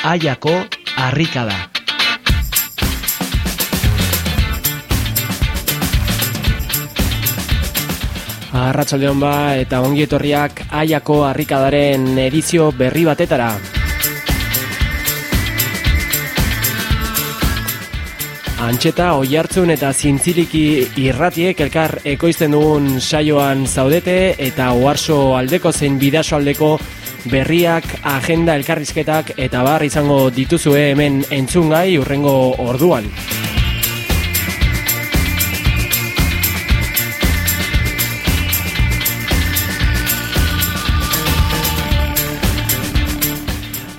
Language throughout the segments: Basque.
Aiako harrika da. Arratsaldeon ba eta ongi etorriak Aiako harrikadaren edizio berri batetara. Antxeta, oihartzun eta zintziliki irratiek elkar ekoizten dugun saioan zaudete eta oarso aldeko zein bidaso aldeko berriak, agenda, elkarrizketak eta bar izango dituzue hemen entzungai urrengo orduan.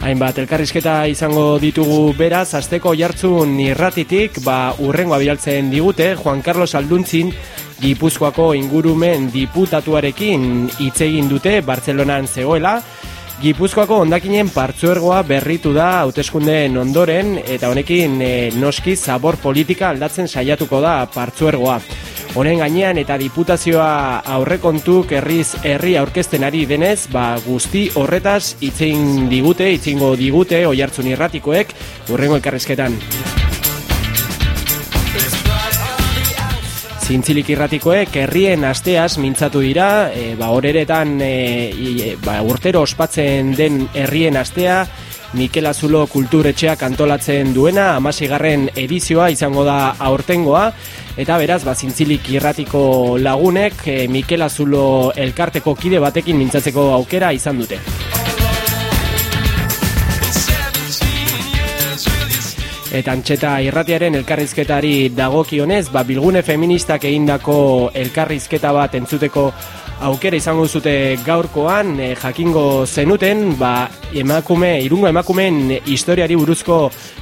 Hainbat, elkarrizketa izango ditugu beraz, azteko jartzun irratitik, ba, urrengoa bialtzen digute, Juan Carlos Alduntzin, Gipuzkoako ingurumen diputatuarekin hitz egin dute Bartzelonan zegoela, Gipuzkoako ondakinen partzuergoa berritu da hauteskundeen ondoren eta honekin e, noski zabor politika aldatzen saiatuko da partzuergoa. Honen gainean eta diputazioa aurrekontuk herriz herri aurkezten ari denez, ba guzti horretaz itzein digute, itzingo digute oihartzun irratikoek urrengo elkarrizketan. Zintzilik irratikoek herrien asteaz mintzatu dira, e, ba horeretan e, ba, urtero ospatzen den herrien astea, Mikel Azulo kulturetxeak antolatzen duena, amasigarren edizioa izango da aurtengoa, eta beraz, ba, zintzilik irratiko lagunek, e, Mikel Azulo elkarteko kide batekin mintzatzeko aukera izan dute. Eta antxeta irratiaren elkarrizketari dagokionez, ba, bilgune feministak egindako elkarrizketa bat entzuteko aukera izango zute gaurkoan e, jakingo zenuten ba, emakume, irungo emakumeen historiari buruzko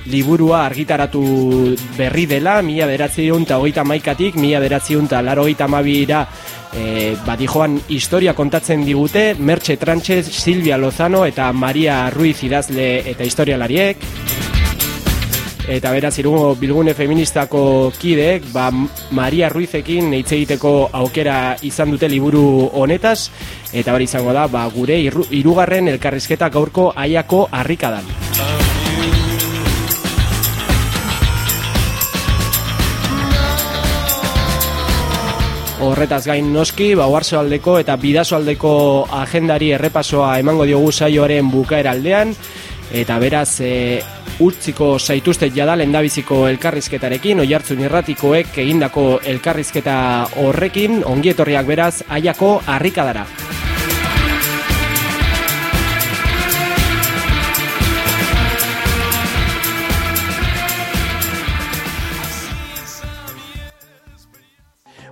liburua argitaratu berri dela mila beratziun eta hogeita maikatik mila beratziun eta laro mabira e, bat historia kontatzen digute Mertxe Trantxez, Silvia Lozano eta Maria Ruiz idazle eta historialariek eta beraz irungo bilgune feministako kideek ba, Maria Ruizekin hitz egiteko aukera izan dute liburu honetaz eta hori izango da ba, gure hirugarren elkarrizketa gaurko aiako harrikadan. Horretaz gain noski, ba, aldeko eta bidazo aldeko agendari errepasoa emango diogu saioaren bukaera aldean, eta beraz e, utziko zaituzte jada lendabiziko elkarrizketarekin, oihartzun irratikoek egindako elkarrizketa horrekin, ongietorriak beraz, aiako harrikadara.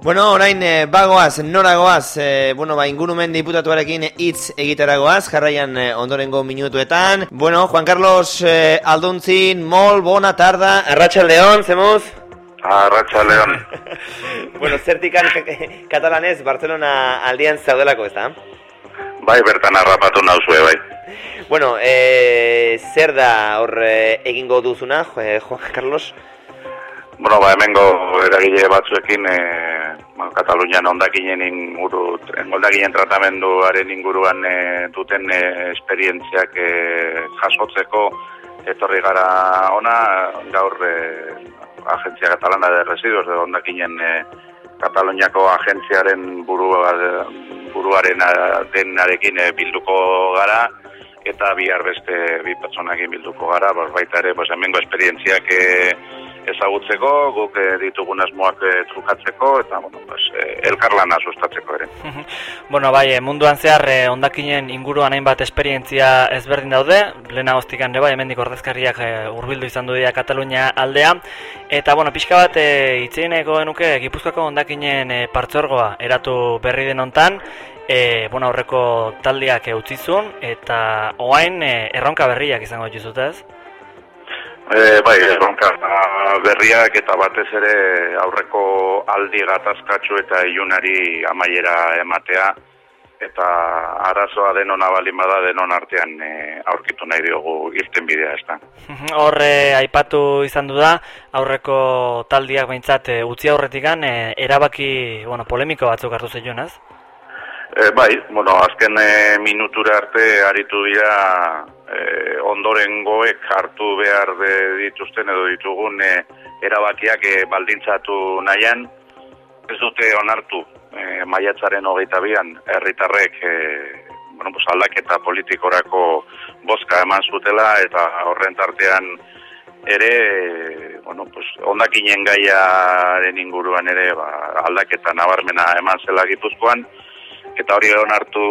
Bueno, orain e, bagoaz, noragoaz, e, bueno, ba, ingurumen diputatuarekin hitz egiteragoaz, jarraian e, ondorengo minutuetan. Bueno, Juan Carlos e, Alduntzin, mol, bona tarda, arratxa leon, zemuz? Arratxa leon. bueno, zertikan katalanez, Barcelona aldian zaudelako, ez da? Bai, bertan arrapatu nauzue, bai. Bueno, e, zer da hor egingo duzuna, Juan Carlos? Bueno, ba, hemengo eragile batzuekin e, ba, Katalunian ondakinen inguru, ondakinen tratamenduaren inguruan e, duten e, esperientziak e, jasotzeko etorri gara ona, gaur e, Agentzia Katalana de Residuos, de ondakinen e, Kataluniako agentziaren burua, buruaren denarekin e, bilduko gara, eta bihar beste bi pertsonakin bilduko gara, baita ere, hemengo esperientziak e, ezagutzeko, guk eh, ditugun asmoak eh, trukatzeko eta bueno, pues, eh, elkarlana sustatzeko ere. bueno, bai, munduan zehar ondakinen inguruan hainbat esperientzia ezberdin daude, lehena hoztikan ere bai, hemendik ordezkariak hurbildu izan du dira Katalunia aldea, eta bueno, pixka bat itzeineko genuke Gipuzkoako ondakinen e, partzorgoa eratu berri den hontan, e, bueno, aurreko taldeak utzizun, eta oain e, erronka berriak izango dituzut? E, bai, erronka berriak eta batez ere aurreko aldi gatazkatxu eta ilunari amaiera ematea, eta arazoa denon abalin bada denon artean e, aurkitu nahi diogu irten bidea ez da. Horre aipatu izan du da, aurreko taldiak behintzat e, utzi aurretikan, e, erabaki bueno, polemiko batzuk hartu zeion? E, bai, bueno, azken e, minutura arte aritu dira e, ondoren goek hartu behar de dituzten edo ditugun e, erabakiak e, baldintzatu nahian, ez dute onartu e, maiatzaren hogeita bian, herritarrek e, bueno, pues, aldaketa politikorako boska eman zutela, eta horren tartean ere, bueno, pues, ondakinen gaiaren inguruan ere, ba, aldaketa nabarmena eman zela gipuzkoan, eta hori onartu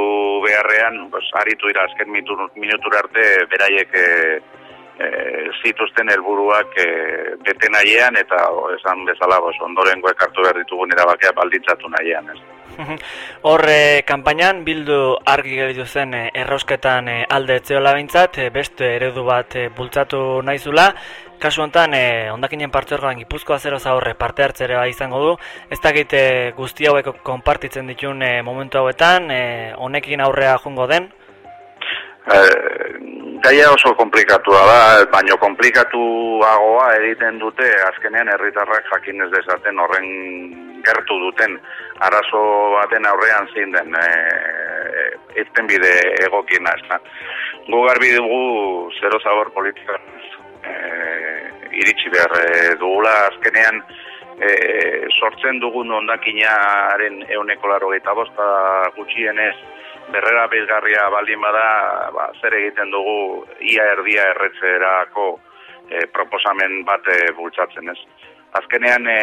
beharrean, pues, aritu dira azken minutur arte, beraiek e, e, zituzten helburuak e, bete nahiean eta esan bezala bos, ondorengo ekartu behar ditugun erabakea baldintzatu nahiean. Ez. Horre, kampainan bildu argi gelitu zen e, errausketan e, alde etzeola bintzat, e, beste eredu bat e, bultzatu nahizula, Kasu honetan, e, ondakinen parte horrean gipuzkoa zero zaurre parte hartzere bai izango du, ez dakit e, guzti hauek konpartitzen ditun e, momentu hauetan, e, honekin aurrea jungo den? gaia oso komplikatua da, baino komplikatuagoa egiten dute azkenean herritarrak jakin ez dezaten horren gertu duten arazo baten aurrean zein den e, ezten bide egokina ez da. Gu garbi dugu zero zabor politikan e, iritsi behar e, dugula azkenean e, sortzen dugun ondakinaren euneko laro bosta gutxienez berrera bilgarria baldin bada, ba, zer egiten dugu ia erdia erretzerako e, proposamen bat e, bultzatzen ez. Azkenean, e,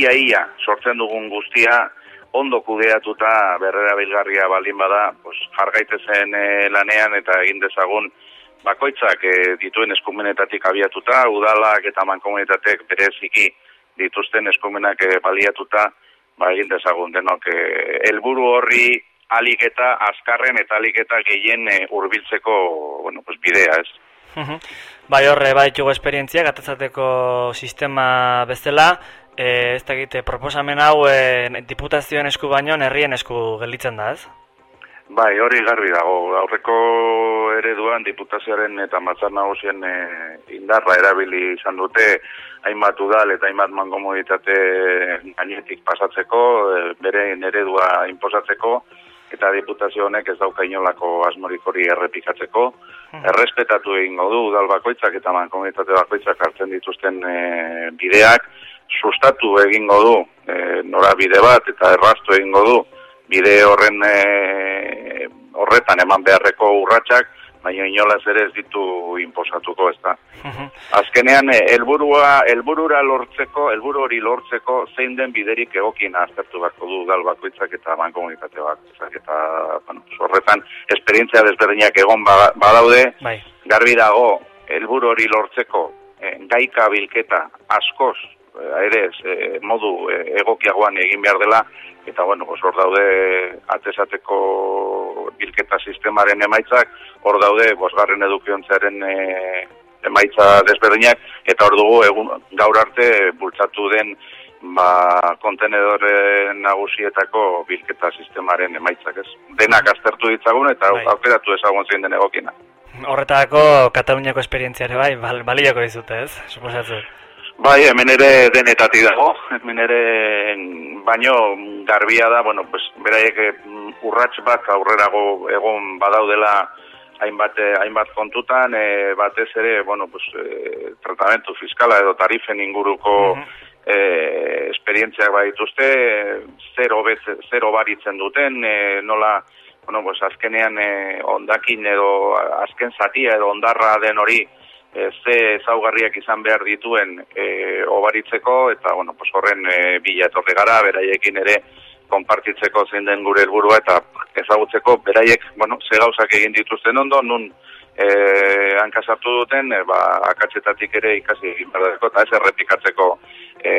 ia ia sortzen dugun guztia, ondo kudeatuta berrera bilgarria baldin bada, pues, jargaitezen e, lanean eta egin dezagun bakoitzak e, dituen eskumenetatik abiatuta, udalak eta mankomunitatek bereziki dituzten eskumenak e, baliatuta, ba, egin dezagun denok eh, helburu horri alik eta azkarren eta alik eta gehien e, hurbiltzeko bueno, pues, bidea, ez? bai horre, bai txugo esperientzia, gatazateko sistema bezala, e, ez da egite, proposamen hau e, diputazioen esku baino, herrien esku gelditzen da, ez? Bai, hori garbi dago. Aurreko ereduan diputazioaren eta matzar nagusien e, indarra erabili izan dute hainbat udal eta hainbat mankomoditate gainetik pasatzeko, e, bere eredua inposatzeko, eta diputazio honek ez dauka inolako asmorik hori errepikatzeko. Hmm. Errespetatu egingo du udal bakoitzak eta mankomoditate bakoitzak hartzen dituzten e, bideak, sustatu egingo du e, norabide bat eta errastu egingo du bide horren e, horretan eman beharreko urratsak baina inolaz ere ez ditu inposatuko ez da. Azkenean, eh, helburua helburura lortzeko, helburu hori lortzeko, zein den biderik egokien aztertu bako du gal bakoitzak eta ban komunitate bakoitzak. Eta, bueno, horretan, esperientzia desberdinak egon ba, badaude, bai. garbi dago, helburu hori lortzeko, e, gaika bilketa askoz, ere modu egokiagoan egin behar dela, eta bueno, pues hor daude atesateko bilketa sistemaren emaitzak, hor daude bosgarren edukiontzearen e, emaitza desberdinak, eta hor dugu egun, gaur arte bultzatu den ba, kontenedore nagusietako bilketa sistemaren emaitzak ez. Denak aztertu ditzagun eta bai. aukeratu ezagun zein den egokina. Horretako Kataluniako esperientziare bai, bal, baliako dizute ez, suposatzen. Bai, hemen ere denetati dago, hemen ere baino garbia da, bueno, pues, beraiek mm, urrats bat aurrerago egon badaudela hainbat, eh, hainbat kontutan, e, batez ere, bueno, pues, e, tratamentu fiskala edo tarifen inguruko mm esperientziak badituzte, zero, bez, zero baritzen duten, e, nola, bueno, pues, azkenean e, ondakin edo azken zatia edo ondarra den hori, e, ze zaugarriak izan behar dituen e, obaritzeko, eta bueno, pues horren e, bila etorri gara, beraiekin ere konpartitzeko zein den gure helburua eta ezagutzeko beraiek, bueno, ze gauzak egin dituzten ondo, nun e, hankasartu duten, e, ba, akatzetatik ere ikasi egin berdeko, eta ez errepikatzeko e,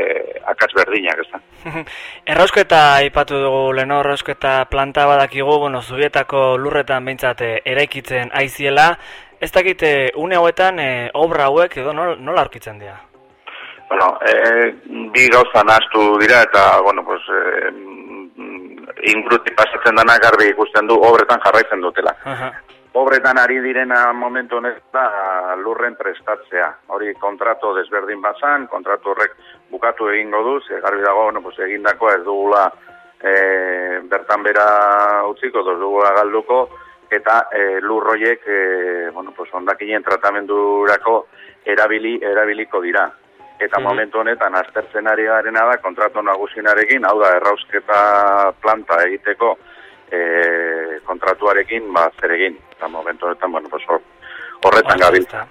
akatz berdinak, ez da. errausketa ipatu dugu, leno errausketa planta badakigu, bueno, zubietako lurretan behintzat eraikitzen aiziela, ez dakite une hauetan e, obra hauek edo nola, nola aurkitzen dira? Bueno, e, bi gauza nastu dira eta, bueno, pues, e, ingruti pasatzen dana garbi ikusten du obretan jarraitzen dutela. Obretan ari direna momentu honetan lurren prestatzea. Hori kontrato desberdin bazan, kontratu horrek bukatu egingo du, ze garbi dago, bueno, pues, egindakoa ez dugula e, bertan bera utziko, dos dugula galduko, eta e, lurroiek, e, bueno, pues, ondakinen tratamendurako erabili, erabiliko dira eta mm momentu honetan aztertzen ari garena da kontratu nagusinarekin, hau da errausketa planta egiteko e, kontratuarekin ba zer egin. Eta momentu honetan, bueno, pues, horretan gabiltza.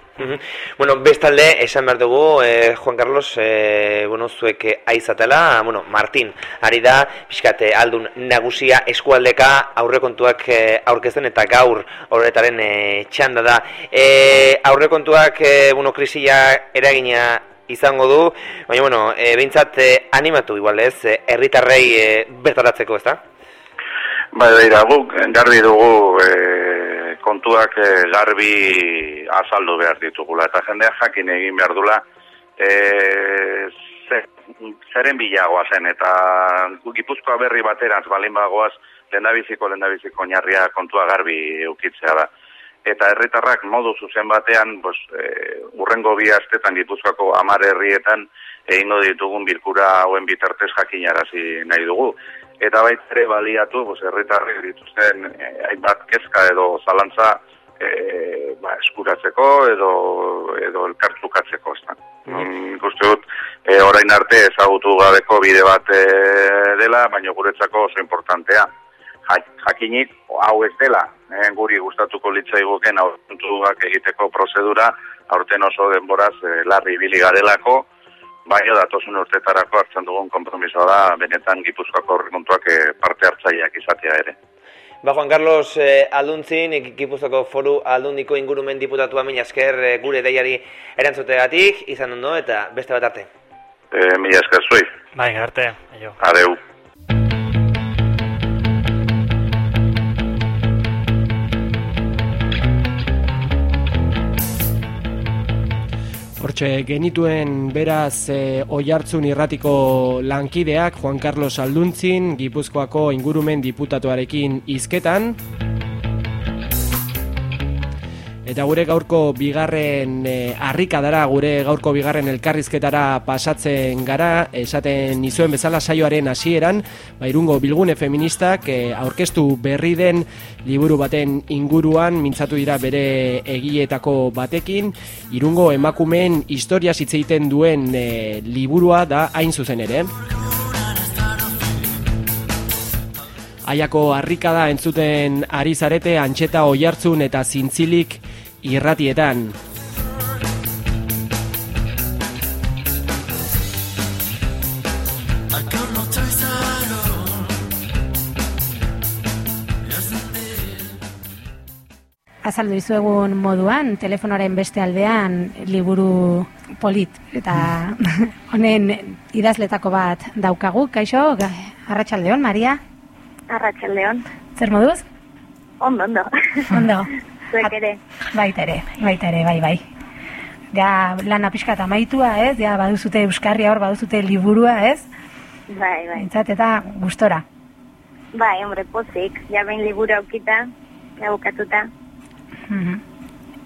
Bueno, bestalde, esan behar dugu, eh, Juan Carlos, eh, bueno, zuek aizatela, bueno, Martin, ari da, pixkate, aldun nagusia eskualdeka aurrekontuak eh, aurkezten eta gaur horretaren eh, txanda da. Eh, aurrekontuak, eh, bueno, krisia eragina izango du, baina bueno, e, behintzat e, animatu igual ez, herritarrei e, bertaratzeko, ez da? Ba, beira, guk garbi dugu e, kontuak e, garbi azaldu behar ditugula, eta jendea jakin egin behar dula, e, zeren bilagoa zen, eta gipuzkoa berri baterantz balin bagoaz, lendabiziko, lendabiziko oinarria kontua garbi eukitzea da eta herritarrak modu zuzen batean, pues, e, urrengo bi astetan gipuzkoako amar herrietan egingo ditugun bilkura hauen bitartez jakinarazi nahi dugu. Eta baita ere baliatu, pues, herritarrek dituzten e, hainbat kezka edo zalantza e, ba, eskuratzeko edo, edo elkartzukatzeko. Mm, Guste dut, e, orain arte ezagutu gabeko bide bat e, dela, baina guretzako oso importantea jakinik hau ez dela, eh, guri gustatuko litzaiguken aurtentuak egiteko prozedura, aurten oso denboraz eh, larri ibili garelako, baina datosun urtetarako hartzen dugun kompromisoa da, benetan gipuzkoako horrekontuak eh, parte hartzaileak izatea ere. Ba, Juan Carlos eh, Alduntzin, Gipuzkoako foru aldundiko ingurumen diputatu amin asker eh, gure deiari erantzutegatik, izan ondo eta beste bat arte. Eh, mila esker zui. Bai, arte. Adeu. Hortxe genituen beraz e, oihartzun irratiko lankideak Juan Carlos Alduntzin, Gipuzkoako ingurumen diputatuarekin izketan. Eta gure gaurko bigarren e, dara, gure gaurko bigarren elkarrizketara pasatzen gara, esaten nizuen bezala saioaren hasieran, ba, irungo bilgune feministak e, aurkeztu berri den liburu baten inguruan, mintzatu dira bere egietako batekin, irungo emakumeen historia zitzeiten duen e, liburua da hain zuzen ere. Aiako harrikada entzuten ari zarete antxeta oihartzun eta zintzilik irratietan. Azaldu izuegun moduan, telefonoaren beste aldean liburu polit eta honen idazletako bat daukagu. Kaixo, Arratxaldeon, Maria? Arratxaldeon. Zer moduz? Ondo, ondo. Ondo. Zuek ere. Baita ere, baita ere, bai, bai. Ja, lana pixka eta maitua, ez? Ja, baduzute euskarria hor, baduzute liburua, ez? Bai, bai. Entzat eta gustora. Bai, hombre, pozik. Ja, bain liburu aukita, ja, bukatuta. Mm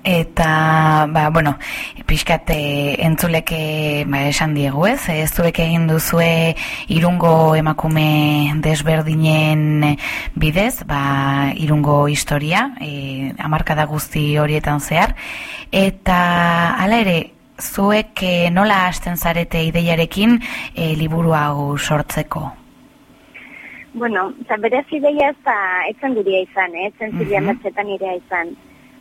Eta, ba, bueno, pixkat entzuleke ba, esan diegu ez, ez zuek egin duzue irungo emakume desberdinen bidez, ba, irungo historia, e, amarkada guzti horietan zehar, eta hala ere, zuek e, nola hasten zarete ideiarekin e, liburu hau sortzeko? Bueno, berez ideia ez da, etzen guria izan, eh? etzen zilean uh -huh. irea izan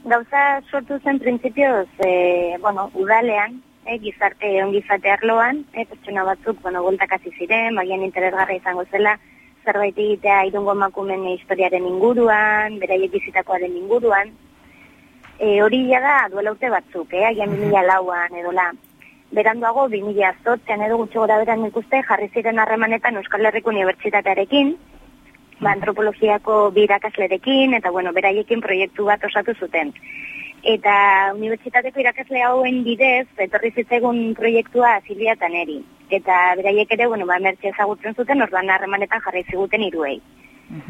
gauza sortu zen printzipioz, e, bueno, udalean, e, gizarte, ongizate arloan, e, pertsona batzuk, bueno, hasi ziren, bagian interesgarra izango zela, zerbait egitea irungo makumen historiaren inguruan, beraiek bizitakoaren inguruan, E, hori da duela urte batzuk, eh? agian Mhm. 2000 lauan edola. Beranduago, 2000 azotzean edo gutxi gora beran ikuste, jarri ziren harremanetan Euskal Herriko Unibertsitatearekin, ba, antropologiako bi irakaslerekin, eta bueno, beraiekin proiektu bat osatu zuten. Eta unibertsitateko irakasle hauen bidez, etorri zitzaigun proiektua Silvia Taneri. Eta beraiek ere, bueno, ba, mertxe ezagutzen zuten, orduan harremanetan jarri ziguten iruei.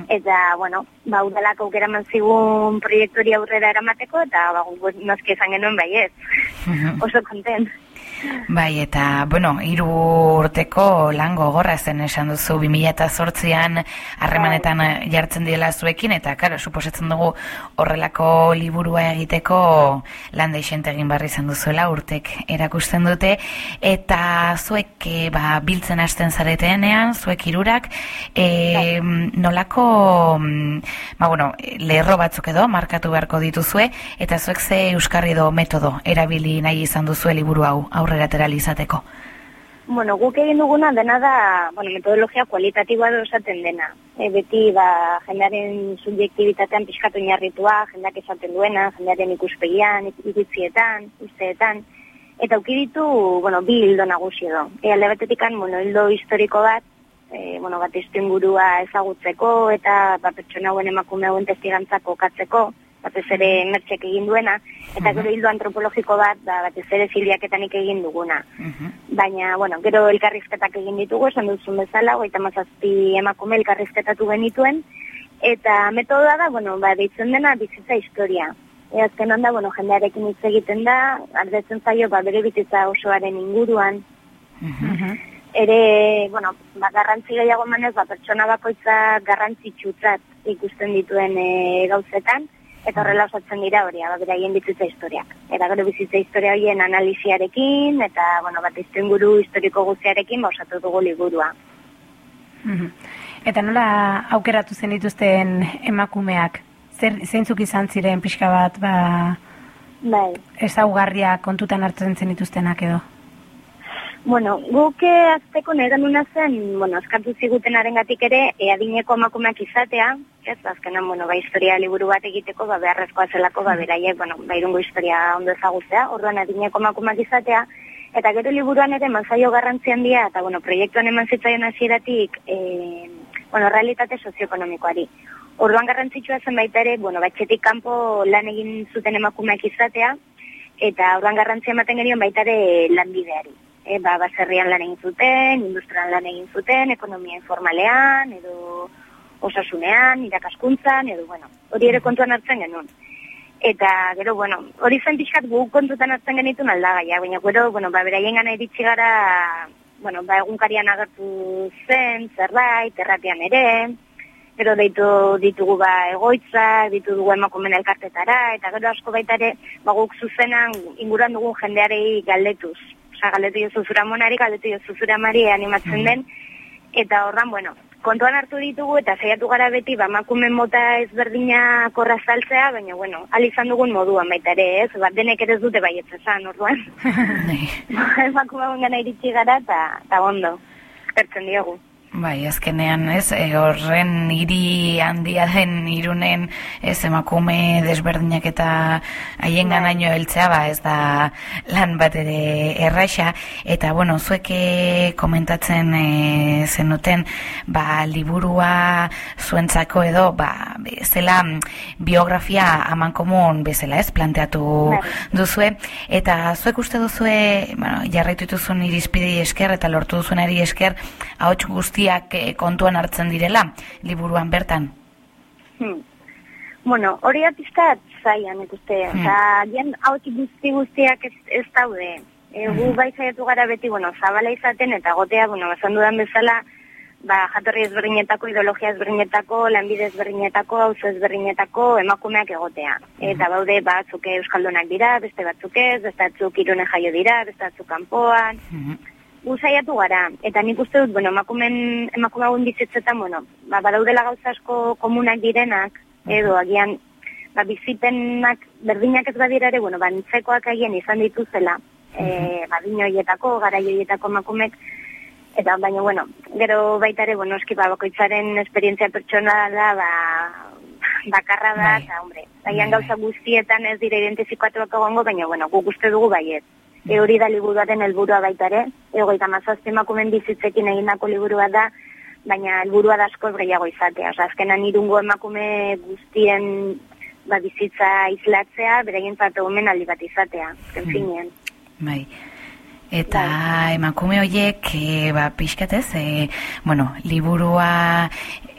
Eta, bueno, ba, udalak aukera eman zigun proiektu hori aurrera eramateko, eta, ba, noski esan genuen baiez. Oso kontent. Bai, eta, bueno, hiru urteko lan gogorra zen esan duzu 2008an harremanetan Bai. jartzen diela zuekin, eta, karo, suposatzen dugu horrelako liburua egiteko lan deixente egin barri izan duzuela urtek erakusten dute, eta zuek e, ba, biltzen hasten zaretenean, zuek hirurak e, nolako, mm, ba, bueno, lerro batzuk edo, markatu beharko dituzue, eta zuek ze euskarri do metodo erabili nahi izan duzue liburu hau aurrera izateko. Bueno, guk egin duguna dena da, bueno, metodologia kualitatiboa edo esaten dena. E, beti, ba, jendearen subjektibitatean pixkatu inarritua, jendeak esaten duena, jendearen ikuspegian, iritzietan, usteetan. Eta auki ditu, bueno, bi hildo nagusi edo. E, alde batetikan, bueno, hildo historiko bat, e, bueno, bat ingurua ezagutzeko, eta ba, pertsona hauen emakume hauen testigantzako katzeko, batez ere mertxek egin duena, eta gero hildo antropologiko bat, ba, batez ere ziliaketanik egin duguna. Baina, bueno, gero elkarrizketak egin ditugu, esan duzun bezala, goita mazazpi emakume elkarrizketatu genituen, eta metodoa da, bueno, ba, deitzen dena bizitza historia. E, azkenan da, bueno, jendearekin hitz egiten da, ardetzen zaio, ba, bere bizitza osoaren inguruan, ere, bueno, ba, garrantzi gehiago manez, ba, pertsona bakoitza garrantzitsutzat ikusten dituen e, gauzetan, eta horrela osatzen dira hori, ba, beraien bizitza historiak. Eta gero bizitza historia horien analiziarekin, eta, bueno, bat inguru historiko guztiarekin, ba, osatu dugu liburua. Mhm. Eta nola aukeratu zen dituzten emakumeak? Zer, zeintzuk izan ziren pixka bat, ba, Bai. ezaugarriak kontutan hartzen zen dituztenak edo? Bueno, guk eh, azteko nire nuna zen, bueno, eskatu zigutenaren gatik ere, e, adineko emakumeak izatea, ez, azkenan, bueno, ba, historia liburu bat egiteko, ba, beharrezkoa zelako, ba, beraiek, bueno, ba, irungo historia ondo ezagutzea, orduan adineko emakumeak izatea, eta gero liburuan ere eman zaio garrantzi handia, eta, bueno, proiektuan eman zitzaion hasieratik, e, bueno, realitate sozioekonomikoari. Orduan garrantzitsua zen baita ere, bueno, batxetik kanpo lan egin zuten emakumeak izatea, eta orduan garrantzia ematen genion baita ere lanbideari e, ba, baserrian lan egin zuten, industrian lan egin zuten, ekonomia informalean, edo osasunean, irakaskuntzan, edo, bueno, hori ere kontuan hartzen genuen. Eta, gero, bueno, hori zen pixkat gu kontutan hartzen genitun aldagaia, baina, gero, bueno, ba, beraien gana iritsi gara, bueno, ba, egunkarian agertu zen, zerbait, erratean ere, gero deitu ditugu ba egoitza, ditugu emakumen elkartetara, eta gero asko baita ere, ba, guk zuzenan inguruan dugun jendearei galdetuz. Osa, galdetu jo zuzura monari, galdetu jo zuzura mari animatzen den, eta horran, bueno, kontuan hartu ditugu eta saiatu gara beti ba emakume mota ezberdina korra saltzea, baina bueno, al izan dugun moduan baita ere, ez? Bat denek ere ez dute baietz esan, orduan. emakume gana iritsi gara eta ta ondo. Eskertzen diogu. Bai, azkenean, ez, e, horren hiri handia den irunen, ez, emakume desberdinak eta haien ganaino heltzea, ba, ez da lan bat ere erraixa, eta, bueno, zueke komentatzen e, zenuten, ba, liburua zuentzako edo, ba, zela biografia aman komun bezala, ez, planteatu duzue, eta zuek uste duzue, bueno, jarraitu dituzun irizpidei esker eta lortu duzunari esker, ahots guzti guztiak kontuan hartzen direla, liburuan bertan? Hmm. Bueno, hori atizkat zaian, ikuste. Hmm. Eta, jen, hau guzti guztiak ez, ez daude. E, gu bai zaiatu gara beti, bueno, zabala izaten, eta gotea, bueno, esan dudan bezala, ba, jatorri ezberdinetako, ideologia ezberdinetako, lanbide ezberdinetako, auzo ezberdinetako, emakumeak egotea. Eta baude, batzuk euskaldunak dira, beste batzuk ez, beste batzuk irune jaio dira, beste batzuk kanpoan, Guzaiatu gara, eta nik uste dut, bueno, emakumen, emakumagun bizitzetan, bueno, ba, badaudela gauza asko komunak direnak, edo agian, ba, bizipenak berdinak ez badira ere, bueno, bantzekoak agian izan dituzela, e, ba, hoietako, gara hoietako emakumek, eta baina, bueno, gero baita ere, bueno, eski, ba, bakoitzaren esperientzia pertsonala, ba, bakarra da, Bai. eta, hombre, zaian Bai, gauza guztietan ez dira identifikatuak egongo, baina, bueno, guk uste dugu baiet. E hori da liburuaren helburua baita ere, egoita mazazte emakumen bizitzekin egindako liburua da, baina helburua da askoz gehiago izatea. Osa, azkenan irungo emakume guztien ba, bizitza islatzea, beraien parte gomen aldi bat izatea, azken finean. Bai. Eta emakume horiek, e, ba, pixkatez, e, bueno, liburua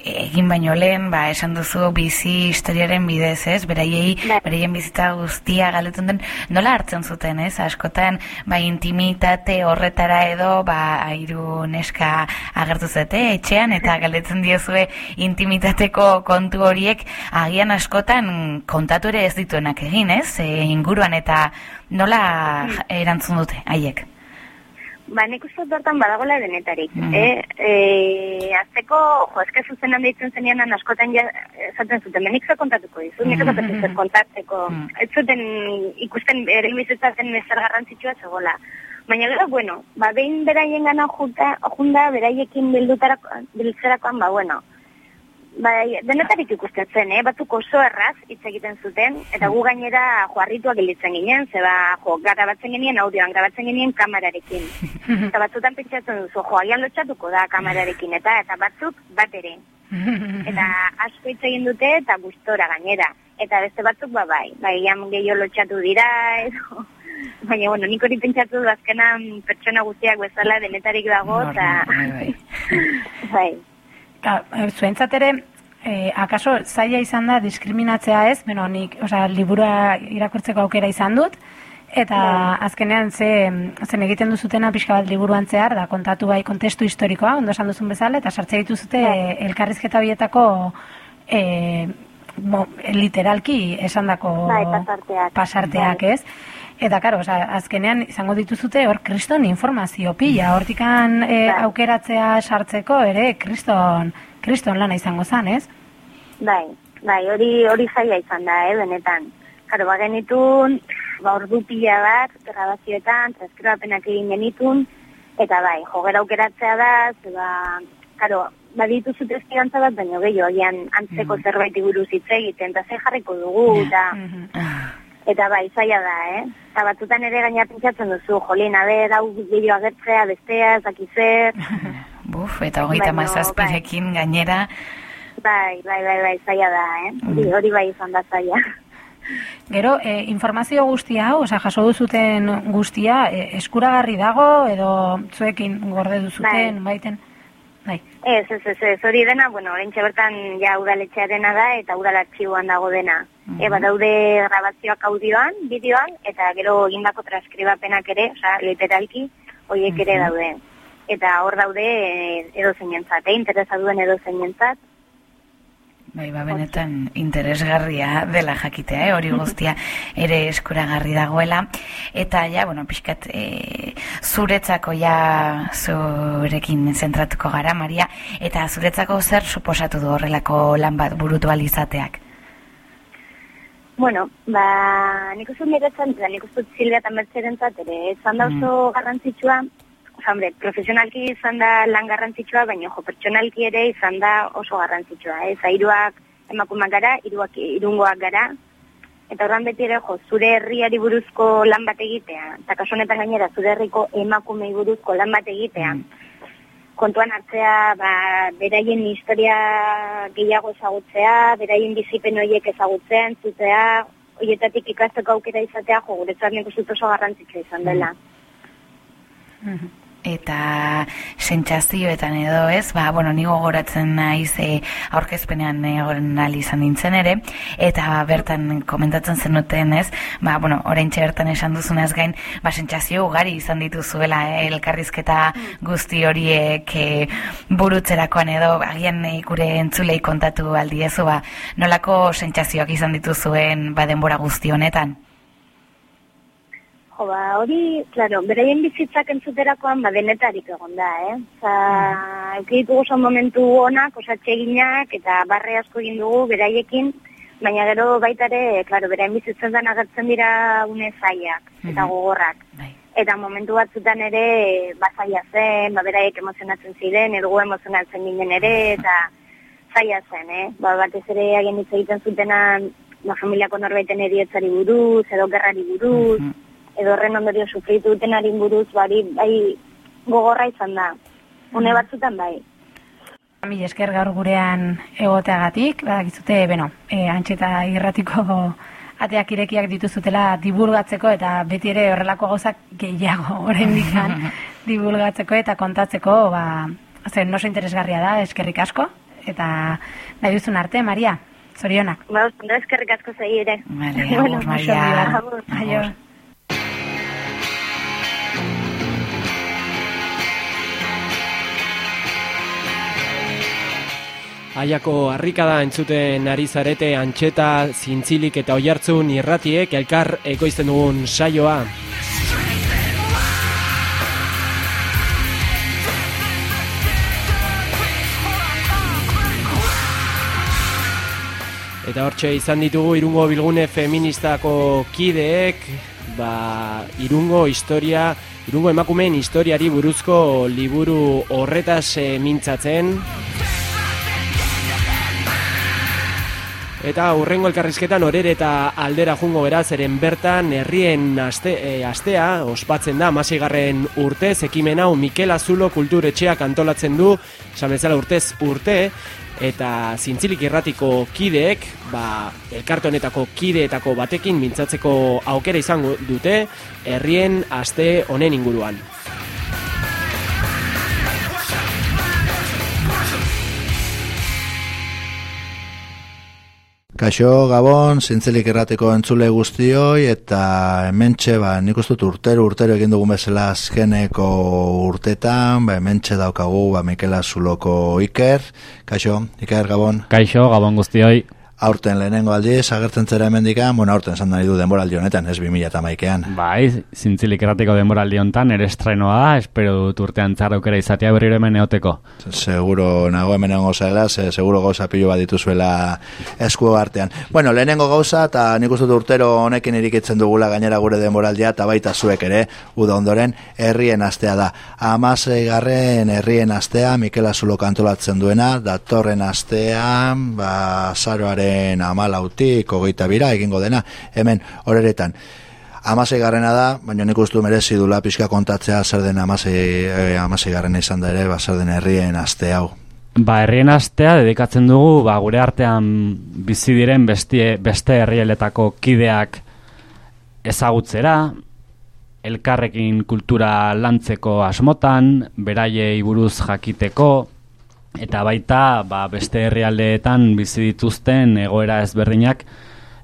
egin baino lehen, ba, esan duzu bizi historiaren bidez, ez? Beraiei, Bai. beraien bizitza guztia galdetzen den, nola hartzen zuten, ez? Askotan, ba, intimitate horretara edo, ba, airu neska agertu zete, etxean, eta galdetzen diozue intimitateko kontu horiek, agian askotan kontatu ere ez dituenak egin, ez? E, inguruan, eta nola erantzun dute, haiek? Ba, nik uste hortan badagola denetarik. Mhm. eh? E, azteko, jo, eske zuzenan deitzen zenean askotan ja, esaten zuten, "Ba, nik ze kontatuko dizu, nik ez Mhm. mm zer kontatzeko. Mhm. Ez zuten ikusten ere bizitzatzen zer garrantzitsua zegoela. Baina gero, bueno, ba, behin beraien gana junta, junda, beraiekin bildutarako, biltzerakoan, ba, bueno, Bai, denetarik ikusten zen, eh? batzuk oso erraz hitz egiten zuten, eta gu gainera joarrituak gelitzen ginen, zeba, jo, grabatzen genien audioan, grabatzen genien kamerarekin. eta batzutan pentsatzen duzu, jo, agian lotxatuko da kamerarekin, eta eta batzuk bat ere. Eta asko hitz egin dute, eta gustora gainera. Eta beste batzuk, ba, bai, bai, jam gehiago lotxatu dira, edo... Baina, bueno, nik hori pentsatu du azkenan pertsona guztiak bezala denetarik dago, eta... Normal, bai, bai. Ka, e, zuentzat ere, e, akaso zaila izan da diskriminatzea ez, beno, nik, osea, liburua irakurtzeko aukera izan dut, eta azkenean ze, zen egiten duzutena pixka bat liburuan zehar, da kontatu bai kontestu historikoa, ondo esan duzun bezala, eta sartze dituzute Bai. elkarrizketa horietako e, mo, literalki esandako Bai, pasarteak. pasarteak, Bai. ez? Eta, karo, oza, azkenean izango dituzute hor kriston informazio pila, hortikan e, aukeratzea sartzeko ere kriston, kriston lana izango zan, ez? Bai, bai, hori hori zaila izan da, eh, benetan. Karo, ba genitun, ba ordu pila bat, grabazioetan, transkribapenak egin genitun, eta bai, jogera aukeratzea da, zeba, karo, baditu zute esperantza bat, baina gehiago, antzeko zerbait buruz hitz egiten, eta ze jarriko dugu, eta, eta bai, zaila da, eh? Eta batzutan ere gaina pentsatzen duzu, jolin, aber, hau bideo agertzea, bestea, zakizer, Buf, eta hogeita Baina, mazazpirekin gainera, bai, bai, bai, bai, zaila da, eh? Hori, hori bai izan da zaila. Gero, e, informazio guztia hau, osea, jaso duzuten guztia, e, eskuragarri dago, edo zuekin gorde duzuten, baiten? Bai. Ez, ez, ez, ez, hori dena, bueno, orentxe bertan ja udaletxearena da eta udal artxiboan dago dena. Mhm. Eba daude grabazioak audioan, bideoan, eta gero egindako transkribapenak ere, osea, literalki, horiek ere Mhm. daude. Eta hor daude eh, edo zeinentzat, eh, interesa duen edo zeinentzat. Bai, ba, benetan interesgarria dela jakitea, eh? hori guztia ere eskuragarri dagoela. Eta ja, bueno, pixkat, e, zuretzako ja zurekin zentratuko gara, Maria, eta zuretzako zer suposatu du horrelako lan bat burutu izateak? Bueno, ba, nik uste niretzan, nik uste Silvia eta Mertzerentzat ere, izan da oso garrantzitsua, oza, hombre, profesionalki izan da lan garrantzitsua, baina jo, pertsonalki ere izan da oso garrantzitsua, ez, airuak emakumak gara, iruak, irungoak gara, eta horran beti ere, jo, zure herriari buruzko lan bat egitea, eta kasu honetan gainera, zure herriko emakumei buruzko lan bat egitea, kontuan hartzea, ba, beraien historia gehiago ezagutzea, beraien bizipen horiek ezagutzea, entzutea, horietatik ikasteko aukera izatea, jo, guretzat nik oso garrantzitsua izan dela. Eta sentsazioetan edo ez, ba, bueno, ni gogoratzen naiz e, aurkezpenean egon ahal izan nintzen ere, eta bertan komentatzen zenuten ez, ba, bueno, oraintxe bertan esan duzunez gain, ba, sentsazio ugari izan dituzuela eh, elkarrizketa guzti horiek e, burutzerakoan edo, agian e, gure entzulei kontatu aldiezu, ba, nolako sentsazioak izan dituzuen ba, denbora guzti honetan? Jo, ba, hori, claro, beraien bizitzak entzuterakoan, ba, denetarik egon da, eh? Osa, eukiditu oso momentu onak, osatxe eginak, eta barre asko egin dugu beraiekin, baina gero baita ere, claro, beraien bizitzen den agertzen dira une zaiak, eta Mhm. gogorrak. Bai. Eta momentu batzutan ere, bazaia zen, ba, beraiek emozionatzen ziren, edo gu emozionatzen ginen ere, eta zaila zen, eh? Ba, batez ere agen hitz egiten zutenan, ba, familiako norbaiten eriotzari buruz, edo gerrari buruz, edo horren ondorio sufritu dutenari buruz, bari, bai, gogorra izan da. Une batzutan bai. Mil esker gaur gurean egoteagatik, badakizute, beno, e, antxeta irratiko ateak irekiak dituzutela dibulgatzeko eta beti ere horrelako gauzak gehiago oraindikan dibulgatzeko eta kontatzeko, ba, zen oso interesgarria da, eskerrik asko, eta nahi duzun arte, Maria, zorionak. Ba, eskerrik asko zai ere. Vale, agur, Maria. agur. Aiako harrikada entzuten ari zarete antxeta, zintzilik eta oihartzun irratiek elkar ekoizten dugun saioa. Eta hortxe izan ditugu irungo bilgune feministako kideek, ba, irungo historia, irungo emakumeen historiari buruzko liburu horretaz eh, mintzatzen. Eta hurrengo elkarrizketan orere eta aldera jungo beraz eren bertan herrien aste, e, astea ospatzen da. Masigarren urtez ekimen hau Mikel Azulo kulturetxeak antolatzen du. Esan bezala urtez urte. Eta zintzilik irratiko kideek ba, elkarte honetako kideetako batekin mintzatzeko aukera izango dute herrien aste honen inguruan. Kaixo, Gabon, zintzelik errateko entzule guztioi, eta hementxe, ba, nik uste urtero, urtero egin dugun bezala azkeneko urtetan, ba, hementxe daukagu, ba, Mikela Zuloko Iker. Kaixo, Iker, Gabon. Kaixo, Gabon guztioi. Aurten lehenengo aldiz, agertzen zera hemendikan, bueno, aurten esan nahi du denboraldi honetan, ez 2000 eta maikean. Bai, zintzilik errateko denboraldi honetan, ere estrenoa da, espero dut urtean txar aukera izatea berriro hemen eoteko. Seguro, nago hemen egongo zela, ze, seguro gauza pilo bat dituzuela esku artean. Bueno, lehenengo gauza, eta nik uste urtero honekin irikitzen dugula gainera gure denboraldia, eta baita zuek ere, uda ondoren, herrien astea da. Amasei garren herrien astea, Mikel Azulo kantolatzen duena, datorren astean, ba, zaroaren amalautik, hogeita bira, egingo dena, hemen, horeretan. Amasei garrena da, baina nik ustu merezi dula pixka kontatzea zer den amasei, eh, amasei garrena izan da ere, ba, zer den herrien aste hau. Ba, herrien astea dedikatzen dugu, ba, gure artean bizi diren bestie, beste herrieletako kideak ezagutzera, elkarrekin kultura lantzeko asmotan, beraiei buruz jakiteko, eta baita ba, beste herrialdeetan bizi dituzten egoera ezberdinak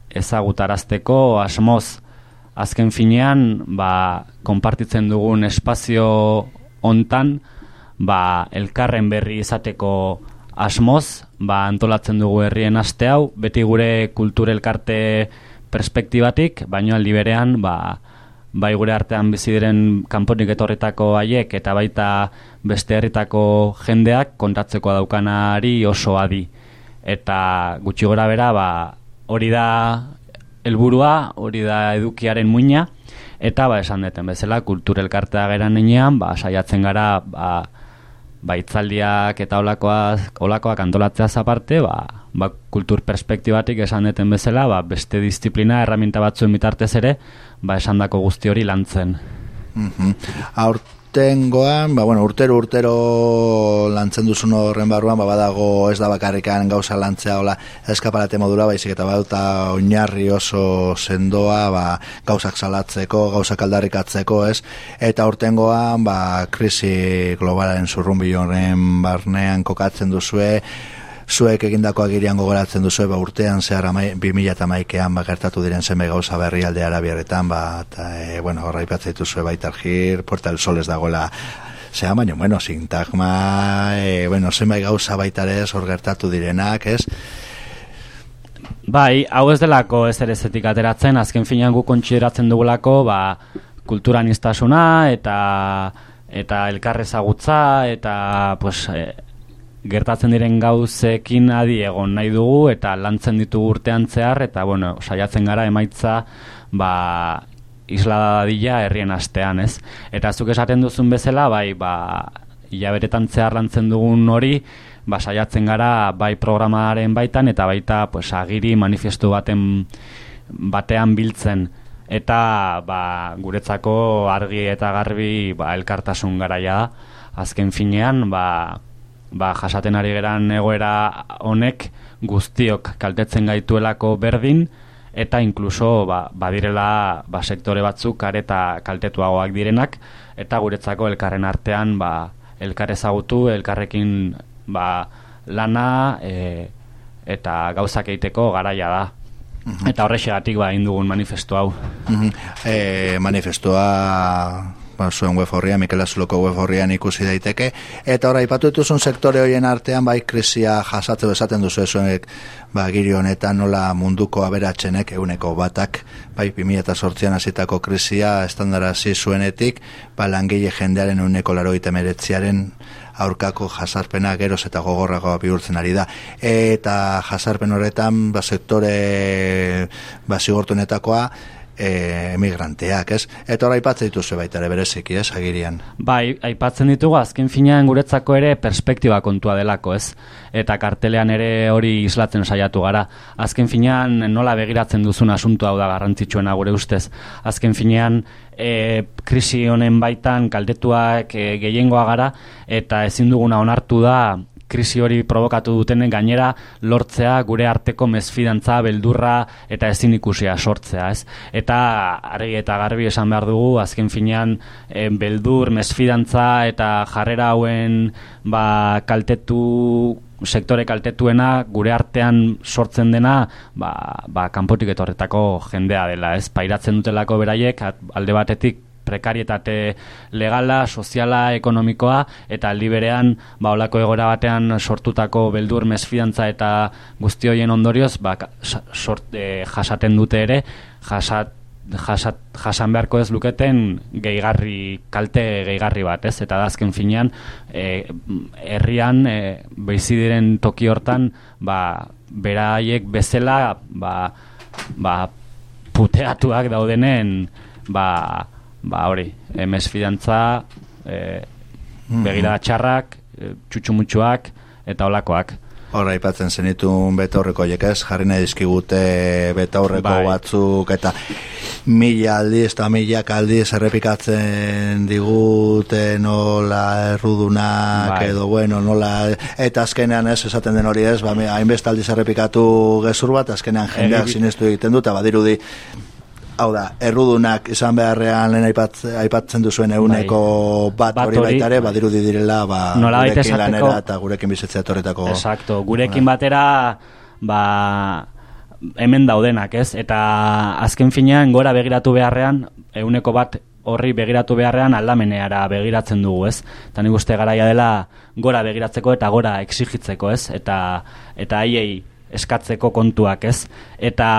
ezagutarazteko asmoz. Azken finean ba, konpartitzen dugun espazio hontan ba, elkarren berri izateko asmoz ba, antolatzen dugu herrien aste hau beti gure kultur elkarte perspektibatik baino aldi berean ba, bai gure artean bizi diren kanponik etorritako haiek eta baita beste herritako jendeak kontatzeko daukanari oso adi. Eta gutxi gora bera, ba, hori da helburua, hori da edukiaren muina, eta ba, esan deten bezala, kulturelkartea geran nenean, ba, saiatzen gara, ba, ba itzaldiak eta olakoak, olakoak antolatzea aparte, ba, ba, kultur perspektibatik esan deten bezala, ba, beste disiplina, erraminta batzuen bitartez ere, ba, esan dako guzti hori lantzen. Mm Aurtengoan, ba, bueno, urtero urtero lantzen duzun horren barruan, ba, badago ez da bakarrikan gauza lantzea hola eskaparate modura, baizik eta baduta oinarri oso sendoa, ba, gauzak salatzeko, gauzak aldarrikatzeko, ez? Eta urtengoan, ba, krisi globalen zurrumbi horren barnean kokatzen duzue, zuek egindako agirian gogoratzen duzu ba urtean zehar amai, 2000 eta maikean ba, gertatu diren zenbe gauza berri alde arabiaretan ba, eta e, bueno, horra ipatzaitu zue baita argir, Puerta del Sol ez dagoela Zea, baina, bueno, sintagma, e, bueno, zenbait gauza baitare hor gertatu direnak, ez? Bai, hau ez delako ez ere zetik ateratzen, azken finean gu kontsideratzen dugulako, ba, kulturan iztasuna, eta, eta elkarrezagutza, eta, pues, e, gertatzen diren gauzekin adi egon nahi dugu eta lantzen ditugu urtean zehar eta bueno, saiatzen gara emaitza ba, isla dadila herrien astean, ez? Eta zuk esaten duzun bezala, bai, ba, hilaberetan zehar lantzen dugun hori, ba, saiatzen gara bai programaren baitan eta baita pues, agiri manifestu baten batean biltzen eta ba, guretzako argi eta garbi ba, elkartasun garaia. Azken finean, ba, ba, jasaten ari geran egoera honek guztiok kaltetzen gaituelako berdin, eta inkluso ba, badirela ba, sektore batzuk areta kaltetuagoak direnak, eta guretzako elkarren artean ba, elkar ezagutu, elkarrekin ba, lana e, eta gauzak egiteko garaia da. Mhm. Eta horrexegatik ba indugun manifestu hau. Mm e, manifestua ba, zuen web horrian, Mikel Azuloko web horrian ikusi daiteke. Eta ora ipatu dituzun sektore horien artean, bai, krisia jasatze bezaten duzu zuenek, ba, giri honetan nola munduko aberatzenek, euneko batak, bai, 2008an hasitako krisia estandarazi zuenetik, ba, langile jendearen euneko laro meretziaren aurkako jasarpena geroz eta gogorragoa bihurtzen ari da. Eta jasarpen horretan, ba, sektore ba, zigortunetakoa, e, emigranteak, ez? Eta hori aipatzen dituzu baita ere bereziki, ez, agirian? Bai, aipatzen ditugu, azken finean guretzako ere perspektiba kontua delako, ez? Eta kartelean ere hori islatzen saiatu gara. Azken finean nola begiratzen duzun asuntu hau da garrantzitsuena gure ustez. Azken finean e, krisi honen baitan kaldetuak e, gehiengoa gara eta ezin duguna onartu da krisi hori provokatu dutenen gainera lortzea gure arteko mezfidantza beldurra eta ezin ikusia sortzea, ez? Eta argi eta garbi esan behar dugu azken finean e, beldur mezfidantza eta jarrera hauen ba, kaltetu sektore kaltetuena gure artean sortzen dena ba, ba kanpotik etorretako jendea dela, ez? Pairatzen dutelako beraiek alde batetik prekarietate legala, soziala, ekonomikoa eta aldi berean ba holako egora batean sortutako beldur mesfidantza eta guzti hoien ondorioz ba, sort, e, jasaten dute ere jasat jasat, jasan beharko ez luketen gehigarri kalte gehigarri bat, ez? Eta azken finean e, herrian e, beizi diren toki hortan ba, beraiek bezala ba, ba, puteatuak daudenen ba, ba hori, emez fidantza, e, mhm. begira txarrak, e, txutxumutxuak, eta olakoak. Horra, ipatzen zenitun betaurreko jekez, jarri nahi dizkigute betaurreko bai. batzuk, eta mila aldiz eta mila aldiz errepikatzen digute nola errudunak bai. edo bueno, nola, eta azkenean ez esaten den hori ez, ba, hainbest aldiz errepikatu gezur bat, azkenean jendeak sinestu egiten dut, eta badirudi hau da, errudunak izan beharrean lehen aipat, aipatzen duzuen euneko bai, bat, hori baita ere, badiru direla, ba, gurekin lanera eta gurekin bizitzea torretako. Exacto, gurekin bai. batera, ba, hemen daudenak, ez? Eta azken finean gora begiratu beharrean, euneko bat horri begiratu beharrean aldameneara begiratzen dugu, ez? Eta nik uste garaia dela gora begiratzeko eta gora exigitzeko, ez? Eta eta haiei eskatzeko kontuak, ez? Eta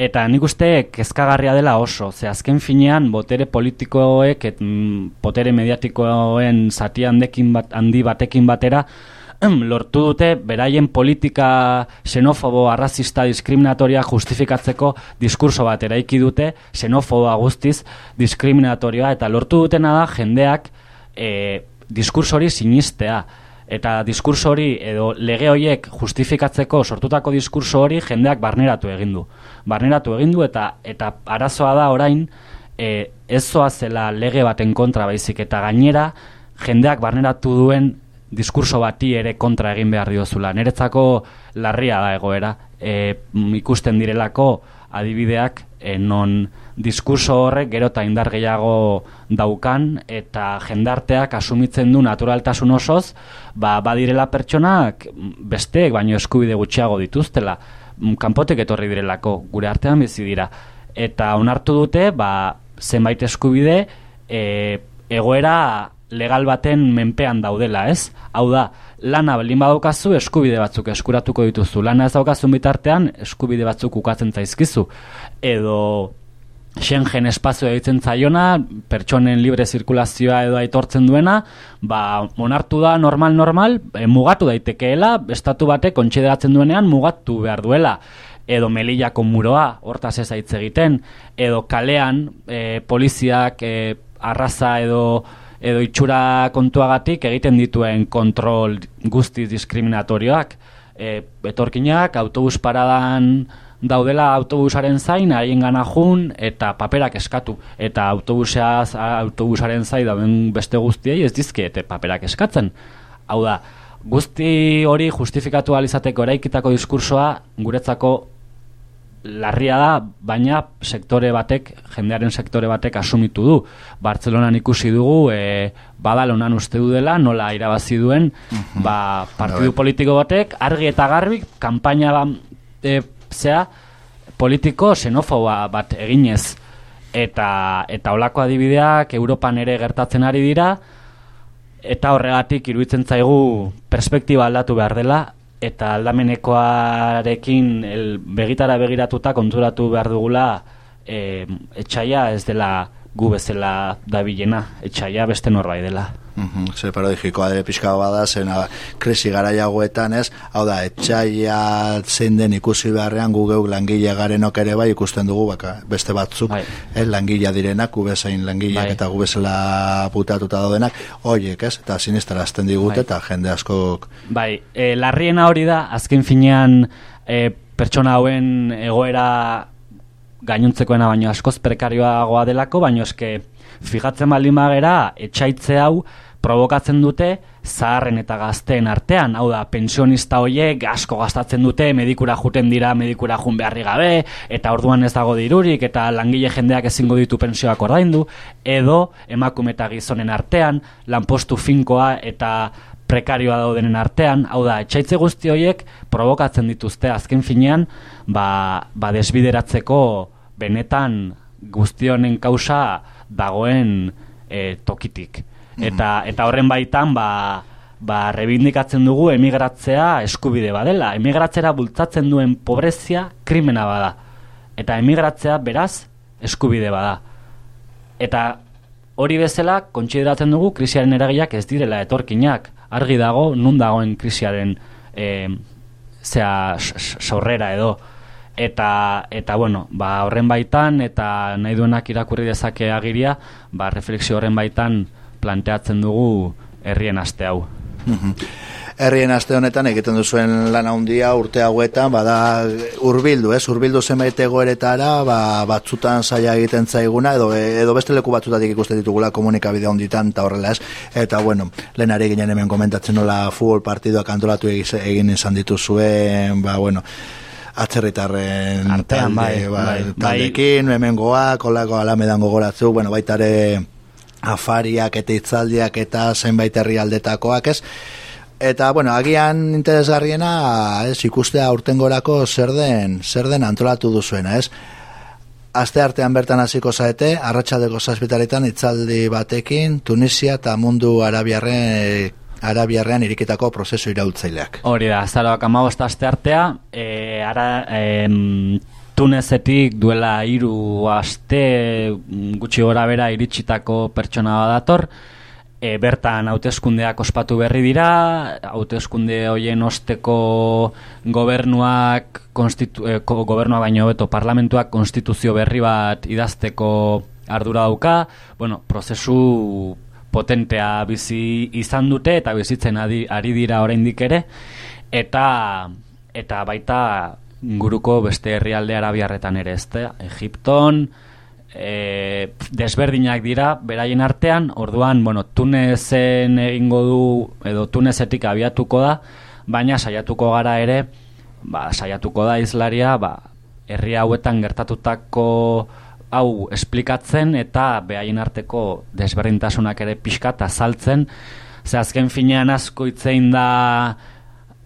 Eta nik uste kezkagarria dela oso, ze azken finean botere politikoek, et, mm, botere mediatikoen zati handekin bat, handi batekin batera, lortu dute beraien politika xenofobo, arrazista, diskriminatoria justifikatzeko diskurso bat eraiki dute, xenofoboa guztiz diskriminatorioa, eta lortu dutena da jendeak e, diskurso hori sinistea eta diskurso hori edo lege horiek justifikatzeko sortutako diskurso hori jendeak barneratu egin du. Barneratu egin du eta eta arazoa da orain e, ez zela lege baten kontra baizik eta gainera jendeak barneratu duen diskurso bati ere kontra egin behar diozula. Neretzako larria da egoera. E, ikusten direlako adibideak e, non diskurso horrek gero eta indar gehiago daukan eta jendarteak asumitzen du naturaltasun osoz, ba, badirela pertsonak besteek baino eskubide gutxiago dituztela, mm, kanpotek etorri direlako, gure artean bizi dira. Eta onartu dute, ba, zenbait eskubide e, egoera legal baten menpean daudela, ez? Hau da, lana baldin badaukazu eskubide batzuk eskuratuko dituzu. Lana ez daukazun bitartean eskubide batzuk ukatzen zaizkizu. Edo Schengen espazio egiten zaiona, pertsonen libre zirkulazioa edo aitortzen duena, ba, monartu da normal-normal, e, mugatu daitekeela, estatu batek kontsideratzen duenean mugatu behar duela edo melillako muroa, hortaz ez aitz egiten, edo kalean e, poliziak e, arraza edo edo itxura kontuagatik egiten dituen kontrol guzti diskriminatorioak. E, etorkinak autobus paradan daudela autobusaren zain, haien gana jun, eta paperak eskatu. Eta autobuseaz, autobusaren zain dauden beste guztiei ez dizke, paperak eskatzen. Hau da, guzti hori justifikatu alizateko eraikitako diskursoa guretzako larria da, baina sektore batek, jendearen sektore batek asumitu du. Bartzelonan ikusi dugu, e, badalonan uste du dela, nola irabazi duen, mhm. ba, partidu politiko batek, argi eta garbi, kanpaina ba, e, zea, politiko xenofoba bat eginez. Eta, eta olako adibideak Europan ere gertatzen ari dira, eta horregatik iruditzen zaigu perspektiba aldatu behar dela, eta aldamenekoarekin el, begitara begiratuta konturatu behar dugula e, etxaia ez dela gu bezala dabilena, etxaia beste norbait dela. Mm Zer paradijikoa ere pixka bada, zena krisi gara jagoetan ez, hau da, etxaia zein den ikusi beharrean gu geuk langile garenok ere bai ikusten dugu baka, beste batzuk, bai. ez langilea direnak, gu bezain langileak bai. eta gu bezala putatuta daudenak, hoiek ez, eta sinistarazten digut bai. eta jende askok... Bai, e, larriena hori da, azken finean e, pertsona hauen egoera gainuntzekoena baino askoz prekarioagoa delako, baino eske fijatzen baldin bagera etxaitze hau provokatzen dute zaharren eta gazteen artean, hau da, pensionista hoiek asko gastatzen dute, medikura juten dira, medikura jun beharri gabe, eta orduan ez dago dirurik, eta langile jendeak ezingo ditu pensioak ordaindu, edo emakume eta gizonen artean, lanpostu finkoa eta prekarioa daudenen artean, hau da, etxaitze guzti horiek provokatzen dituzte azken finean, ba, ba desbideratzeko benetan guztionen kausa dagoen e, tokitik. Eta, eta horren baitan, ba, ba, rebindikatzen dugu emigratzea eskubide badela. Emigratzera bultzatzen duen pobrezia krimena bada. Eta emigratzea beraz eskubide bada. Eta hori bezala kontsideratzen dugu krisiaren eragiak ez direla etorkinak. Argi dago, nun dagoen krisiaren e, zea sorrera edo eta eta bueno, ba, horren baitan eta nahi duenak irakurri dezake agiria, ba, refleksio horren baitan planteatzen dugu herrien aste hau. Mhm. Herrien aste honetan egiten duzuen lan handia urte hauetan, bada hurbildu, ez? Hurbildu zenbait egoeretara, ba, batzutan saia egiten zaiguna edo edo beste leku batzutatik ikusten ditugula komunikabide honditan ta horrela, ez? Eta bueno, lehenari ginen hemen komentatzen nola futbol partidoak antolatu egin izan dituzuen, ba bueno, atzerritarren artean bai, bai, bai, taldekin, bai. hemen goa, kolako alamedan gogoratzu, bueno, baitare afariak eta itzaldiak eta zenbait herri aldetakoak ez, Eta, bueno, agian interesgarriena, ez, ikustea urtengorako zer den, zer den antolatu duzuena, ez? Aste artean bertan hasiko zaete, arratsaldeko zazpitaretan itzaldi batekin, Tunisia eta mundu arabiarren Arabiarrean iriketako prozesu irautzaileak. Hori da, zaroak amagosta aste artea, e, ara, e, Tunezetik duela hiru aste gutxi gora bera iritsitako pertsona dator, e, bertan hauteskundeak ospatu berri dira, hauteskunde hoien osteko gobernuak, konstitu, e, gobernua baino beto parlamentuak konstituzio berri bat idazteko ardura dauka, bueno, prozesu potentea bizi izan dute eta bizitzen ari dira oraindik ere. Eta eta baita guruko beste herrialde arabiarretan ere ezte Egipton e, desberdinak dira beraien artean orduan bueno Tunezen egingo du edo Tunezetik abiatuko da baina saiatuko gara ere ba, saiatuko da islaria ba, herri hauetan gertatutako hau esplikatzen eta behaien arteko desberdintasunak ere pixka eta saltzen. Ze azken finean asko itzein da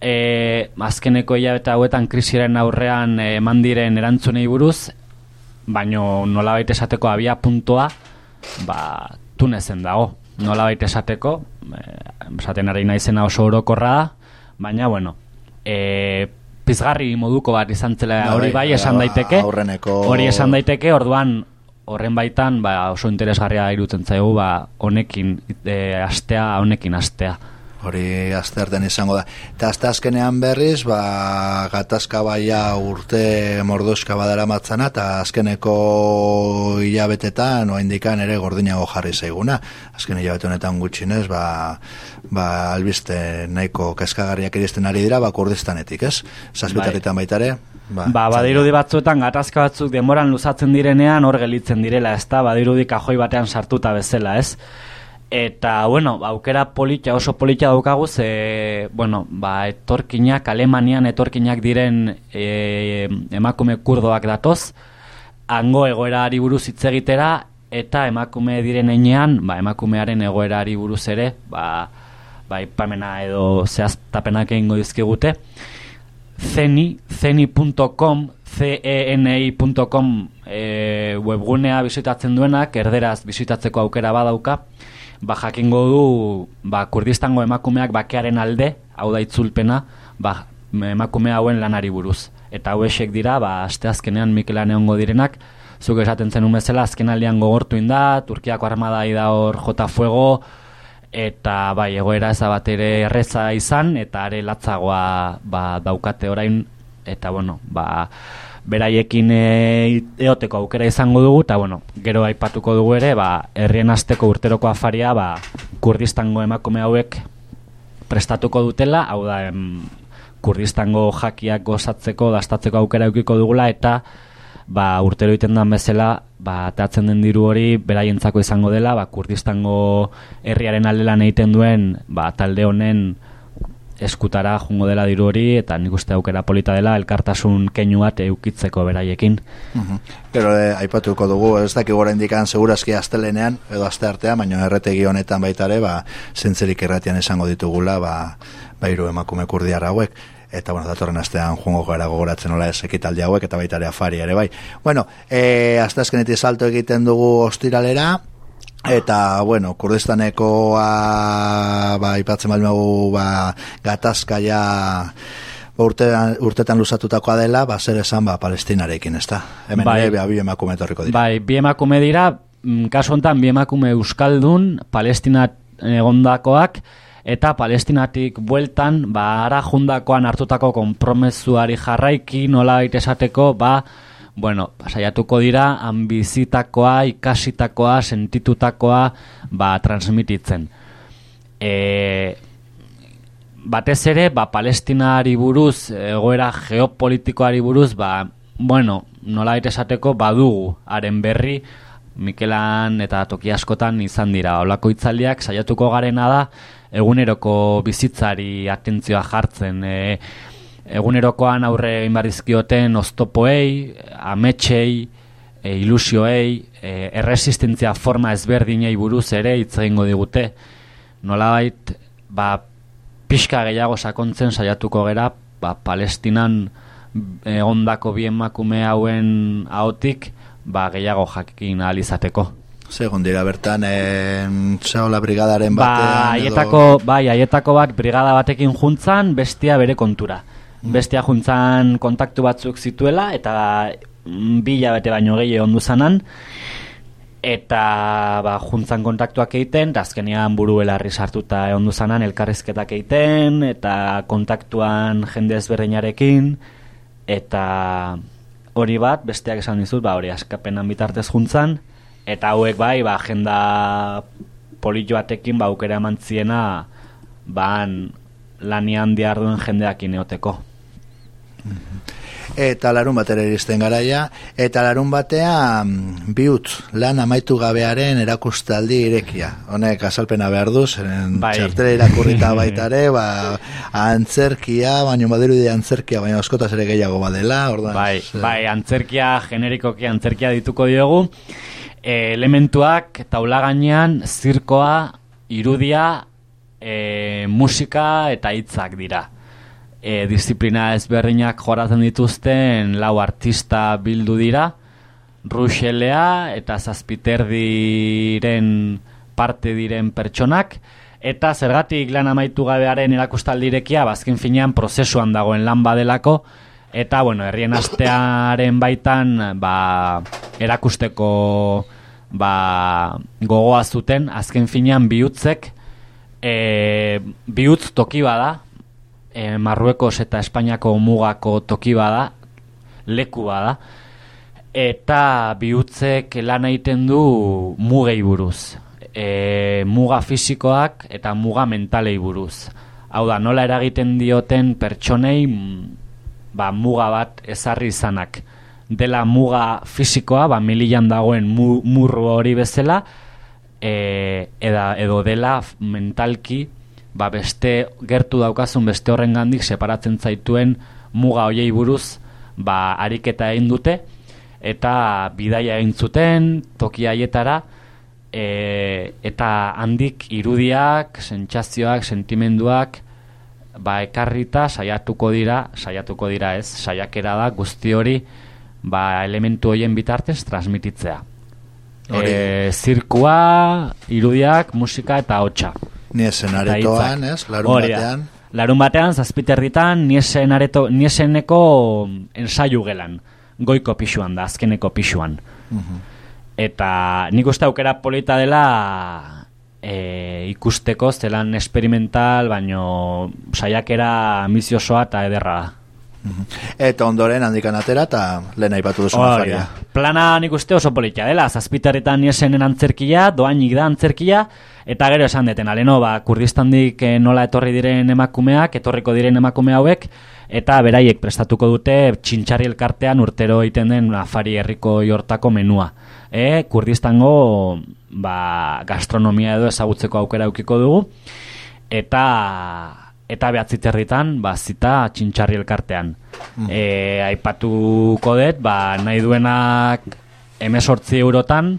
e, azkeneko hilabete hauetan krisiren aurrean eman diren erantzunei buruz, baino nola baita esateko abia puntua, ba, tunezen dago. Nola baita esateko, e, esaten ari naizena oso orokorra da, baina, bueno, e, pizgarri moduko bat izan zela bai, hori bai, esan daiteke. Hori esan daiteke, orduan horren baitan ba, oso interesgarria irutzen zaigu ba, honekin e, astea, honekin astea. Hori azterten izango da. Eta azte azkenean berriz, ba, gatazka baia urte mordoska badara matzana, eta azkeneko hilabetetan, oa indikan ere gordinago jarri zaiguna. Azken hilabete honetan gutxinez, ba, ba, albiste nahiko keskagarriak iristen ari dira, ba, kurdistanetik, ez? Zazpitarritan bai. baitare, Ba, ba badirudi batzuetan gatazka batzuk demoran luzatzen direnean hor gelitzen direla, ez da, badirudi kajoi batean sartuta bezala, ez? Eta, bueno, aukera polita, oso polita daukagu, ze, bueno, ba, etorkinak, Alemanian etorkinak diren e, emakume kurdoak datoz, hango egoerari buruz hitz egitera, eta emakume diren einean, ba, emakumearen egoerari buruz ere, ba, ba, ipamena edo zehaztapenak egingo dizkigute. Zeni, zeni.com, ceni.com e, webgunea bisitatzen duenak, erderaz bisitatzeko aukera badauka, ba, jakingo du ba, kurdistango emakumeak bakearen alde, hau da itzulpena, ba, emakume hauen lanari buruz. Eta hauesek dira, ba, aste azkenean Mikelan egongo direnak, zuk esaten zen umezela, azken aldean gogortu inda, Turkiako armada da hor jota fuego, eta bai, egoera ez bat ere erreza izan, eta are latzagoa ba, daukate orain, eta bueno, ba, beraiekin e, eoteko aukera izango dugu, eta bueno, gero aipatuko dugu ere, ba, herrien asteko urteroko afaria, ba, kurdistango emakume hauek prestatuko dutela, hau da, em, kurdistango jakiak gozatzeko, dastatzeko aukera eukiko dugula, eta ba, urtero iten den bezala, ba, teatzen den diru hori beraientzako izango dela, ba, kurdistango herriaren aldelan egiten duen, ba, talde honen, eskutara jungo dela diru hori eta nik uste aukera polita dela elkartasun keinu bat eukitzeko beraiekin. Pero eh, aipatuko dugu, ez daki gora indikan segurazki astelenean edo aste artean, baina erretegi honetan baitare, ba, zentzerik erratian esango ditugula, ba, ba iru emakume kurdiara hauek eta bueno, datorren astean jungo gara gogoratzen nola ez ekitaldi hauek eta baita ere afari ere bai. Bueno, eh hasta azkenetik salto egiten dugu ostiralera, Eta, bueno, kurdistaneko ba, ipatzen balmegu ba, gatazka ja ba, urtetan, urtetan luzatutakoa dela, ba, zer esan ba, palestinarekin, ez da? Hemen bai, ere, bi emakume torriko dira. Bai, bi emakume dira, mm, kasu honetan, bi emakume euskaldun, palestina egondakoak, eta palestinatik bueltan, ba, ara jundakoan hartutako konpromesuari jarraiki, nola esateko, ba, bueno, saiatuko dira ambizitakoa, ikasitakoa, sentitutakoa ba, transmititzen. E, batez ere, ba, palestinari buruz, egoera geopolitikoari buruz, ba, bueno, nola esateko badugu, haren berri, Mikelan eta toki askotan izan dira. Olako itzaldiak saiatuko garena da, eguneroko bizitzari atentzioa jartzen, e, egunerokoan aurre inbarrizkioten oztopoei, ametxei, e, ilusioei, e, erresistentzia forma ezberdinei buruz ere hitz egingo digute. Nolabait, ba, pixka gehiago sakontzen saiatuko gera, ba, palestinan egondako bi emakume hauen ahotik, ba, gehiago jakin ahal izateko. Segun dira bertan, en, zaola brigadaren ba, batean... Ba, aietako, bai, aietako bat brigada batekin juntzan, bestia bere kontura bestia juntzan kontaktu batzuk zituela eta mm, bila bete baino gehi ondu zanan. Eta ba, juntzan kontaktuak egiten eta azkenean buru belarri sartuta ondu zanan elkarrizketak egiten eta kontaktuan jende ezberdinarekin. Eta hori bat besteak esan dizut ba, hori askapenan bitartez juntzan. Eta hauek bai ba, agenda polito batekin ba, aukera mantziena ba, lanian diarduen jendeak ineoteko. Eta larun batera iristen garaia. Eta larun batean Biut lan amaitu gabearen Erakustaldi irekia. Honek azalpena behar du bai. Txartela irakurrita baitare ba, Antzerkia Baina badiru di antzerkia Baina oskotaz ere gehiago badela ordan, bai, bai, antzerkia generikoki Antzerkia dituko diogu. E, Elementuak taula gainean Zirkoa, irudia e, Musika eta hitzak dira e, disiplina ezberdinak joratzen dituzten lau artista bildu dira, Ruxelea eta Zazpiterdiren parte diren pertsonak, eta zergatik lan amaitu gabearen erakustaldirekia, bazken ba, finean prozesuan dagoen lan badelako, eta bueno, herrien astearen baitan ba, erakusteko ba, gogoa zuten, azken finean bihutzek, e, bihutz toki bada, e, Marruekos eta Espainiako mugako toki bada, leku bada, eta bihutzek lan egiten du mugei buruz. E, muga fisikoak eta muga mentalei buruz. Hau da, nola eragiten dioten pertsonei ba, muga bat ezarri izanak. Dela muga fisikoa, ba, milian dagoen mu, murru hori bezala, e, eda, edo dela mentalki ba, beste gertu daukazun beste horren gandik separatzen zaituen muga hoiei buruz ba, ariketa egin dute eta bidaia egin zuten toki haietara e, eta handik irudiak, sentsazioak, sentimenduak ba ekarrita saiatuko dira, saiatuko dira ez, saiakera da guzti hori ba elementu hoien bitartez transmititzea. E, zirkua, irudiak, musika eta hotxa. Ni esen aretoan, ez, larun batean. Larun batean, zazpiterritan, ni esen, areto, ni eseneko ensaiu gelan goiko pixuan da, azkeneko pixuan. Mhm. Eta nik uste aukera polita dela e, ikusteko zelan experimental, baino saiakera amiziosoa eta ederra. Eta ondoren handikan atera eta lehen aipatu duzu nafaria. Plana nik uste oso politia dela, zazpitarretan niesenen antzerkia, doainik da antzerkia, eta gero esan deten, aleno, ba, kurdistandik eh, nola etorri diren emakumeak, etorriko diren emakume hauek, eta beraiek prestatuko dute txintxarri elkartean urtero egiten den afari herriko jortako menua. E, kurdistango ba, gastronomia edo ezagutzeko aukera eukiko dugu, eta eta behatziterritan ba, zita txintxarri elkartean. Mm. E, aipatuko dut, ba, nahi duenak emesortzi eurotan,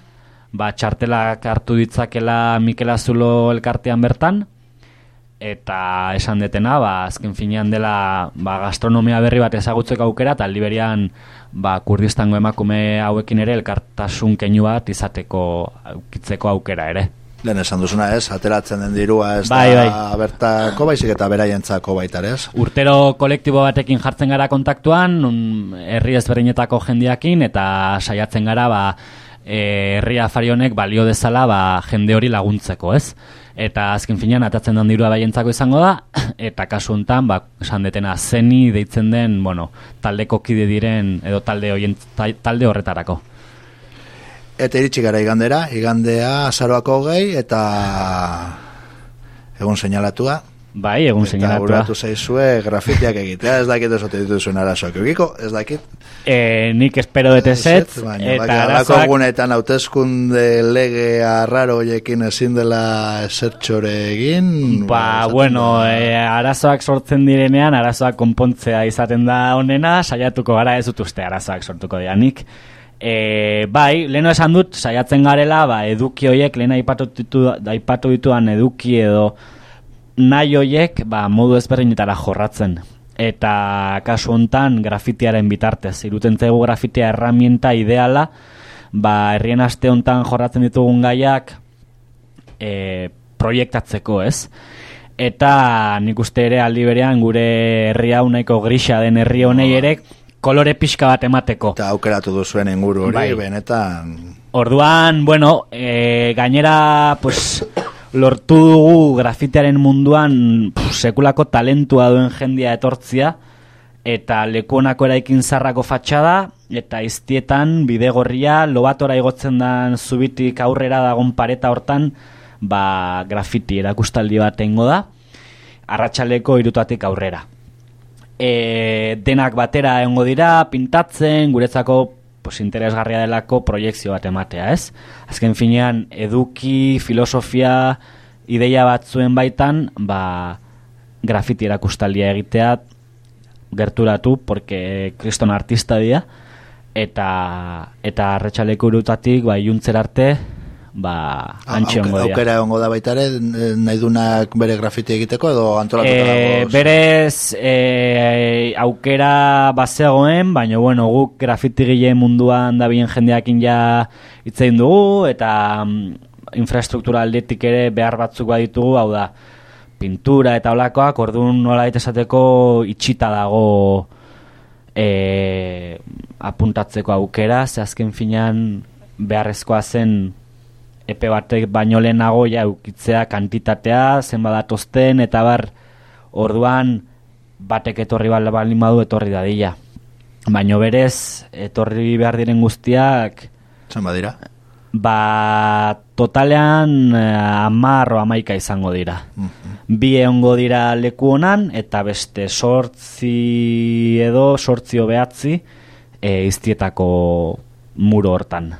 ba, txartelak hartu ditzakela Mikel Azulo elkartean bertan, eta esan detena, ba, azken finean dela ba, gastronomia berri bat ezagutzeko aukera, eta liberian ba, kurdistango emakume hauekin ere elkartasun keinu bat izateko aukitzeko aukera ere. Lehen esan duzuna ez, ateratzen den dirua ez bai, da bai. bertako baizik eta beraientzako baita ez. Urtero kolektibo batekin jartzen gara kontaktuan, herri ezberdinetako jendiakin, eta saiatzen gara ba, e, herria farionek balio dezala ba, jende hori laguntzeko ez eta azken finean atatzen den dirua baientzako izango da eta kasu hontan ba esan detena zeni deitzen den bueno taldeko kide diren edo talde hoien talde horretarako eta iritsi gara igandera igandea azaroako gehi eta egun seinalatua Bai, egun seinalatua. Eta uratu zaizue grafitiak egitea, ez dakit esote dituzuen arazoak egiko, ez dakit. E, nik espero dut ezet. Eta arazoak... gunetan hautezkunde lege arraro oiekin ezin dela esertxore egin. Ba, bueno, e, arazoak sortzen direnean, arazoak konpontzea izaten da onena, saiatuko gara ez dut uste arazoak sortuko dianik. E, bai, leheno esan dut, saiatzen garela, ba, eduki hoiek, lehen aipatu, ditu, aipatu dituan eduki edo nahi hoiek ba, modu ezberdinetara jorratzen. Eta kasu hontan grafitiaren bitartez. Iruten zego grafitia erramienta ideala, ba, herrien aste hontan jorratzen ditugun gaiak e, proiektatzeko ez. Eta nik uste ere aldi berean gure herri hau nahiko grisa den herri honei ere kolore pixka bat emateko. Eta aukeratu duzuen inguru hori, bai. benetan... Orduan, bueno, e, gainera, pues, lortu dugu grafitearen munduan sekulako talentua duen jendia etortzia eta lekuonako eraikin zarrako fatxada eta iztietan bidegorria lobatora igotzen dan zubitik aurrera dagon pareta hortan ba grafiti erakustaldi bat tengo da arratsaleko irutatik aurrera e, denak batera egongo dira pintatzen guretzako pues, interesgarria delako proiektzio bat ematea, ez? Azken finean, eduki, filosofia, ideia bat zuen baitan, ba, grafiti erakustaldia egitea gerturatu, porque kriston artista dira, eta eta arretxaleko urutatik, ba, iuntzer arte, ba, antxe ongo dira. Aukera ongo da baita ere, nahi dunak bere grafiti egiteko edo antolatuta e, dago? Berez e, aukera bazegoen, baina bueno, guk grafiti gile munduan da bien jendeakin ja itzein dugu, eta mm, infrastruktura aldetik ere behar batzuk baditugu, hau da, pintura eta olakoak, orduan nola esateko itxita dago e, apuntatzeko aukera, ze azken finean beharrezkoa zen epe batek baino lehenago ja eukitzea kantitatea, zenbat datozten, eta bar, orduan batek etorri bal balin badu etorri dadila. Baino berez, etorri behar diren guztiak, Zenbat dira? ba, totalean eh, amar o amaika izango dira. Bi egongo dira leku honan, eta beste sortzi edo, sortzi behatzi, e, iztietako muro hortan.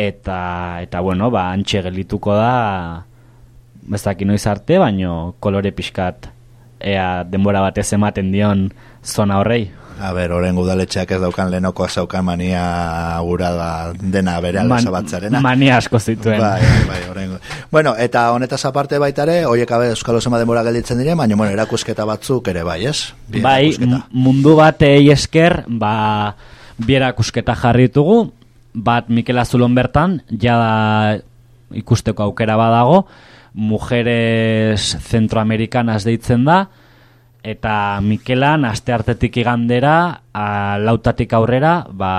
Eta, eta bueno, ba, antxe gelituko da, ez dakit noiz arte, baino kolore pixkat ea denbora batez ematen dion zona horrei. A ber, oren udaletxeak ez daukan lehenoko zaukan mania gura da dena bere alde Man- zabatzarena. Mania asko zituen. Bai, bai, orengo. Bueno, eta honetaz aparte baita ere, hoiek abe Euskal Osema denbora gelditzen dire, baina bueno, erakusketa batzuk ere bai, ez? Bai, mundu batei esker, ba, bierakusketa jarri ditugu, bat Mikel Azulon bertan, jada ikusteko aukera badago, mujeres centroamericanas deitzen da, eta Mikelan aste hartetik igandera, a, lautatik aurrera, ba,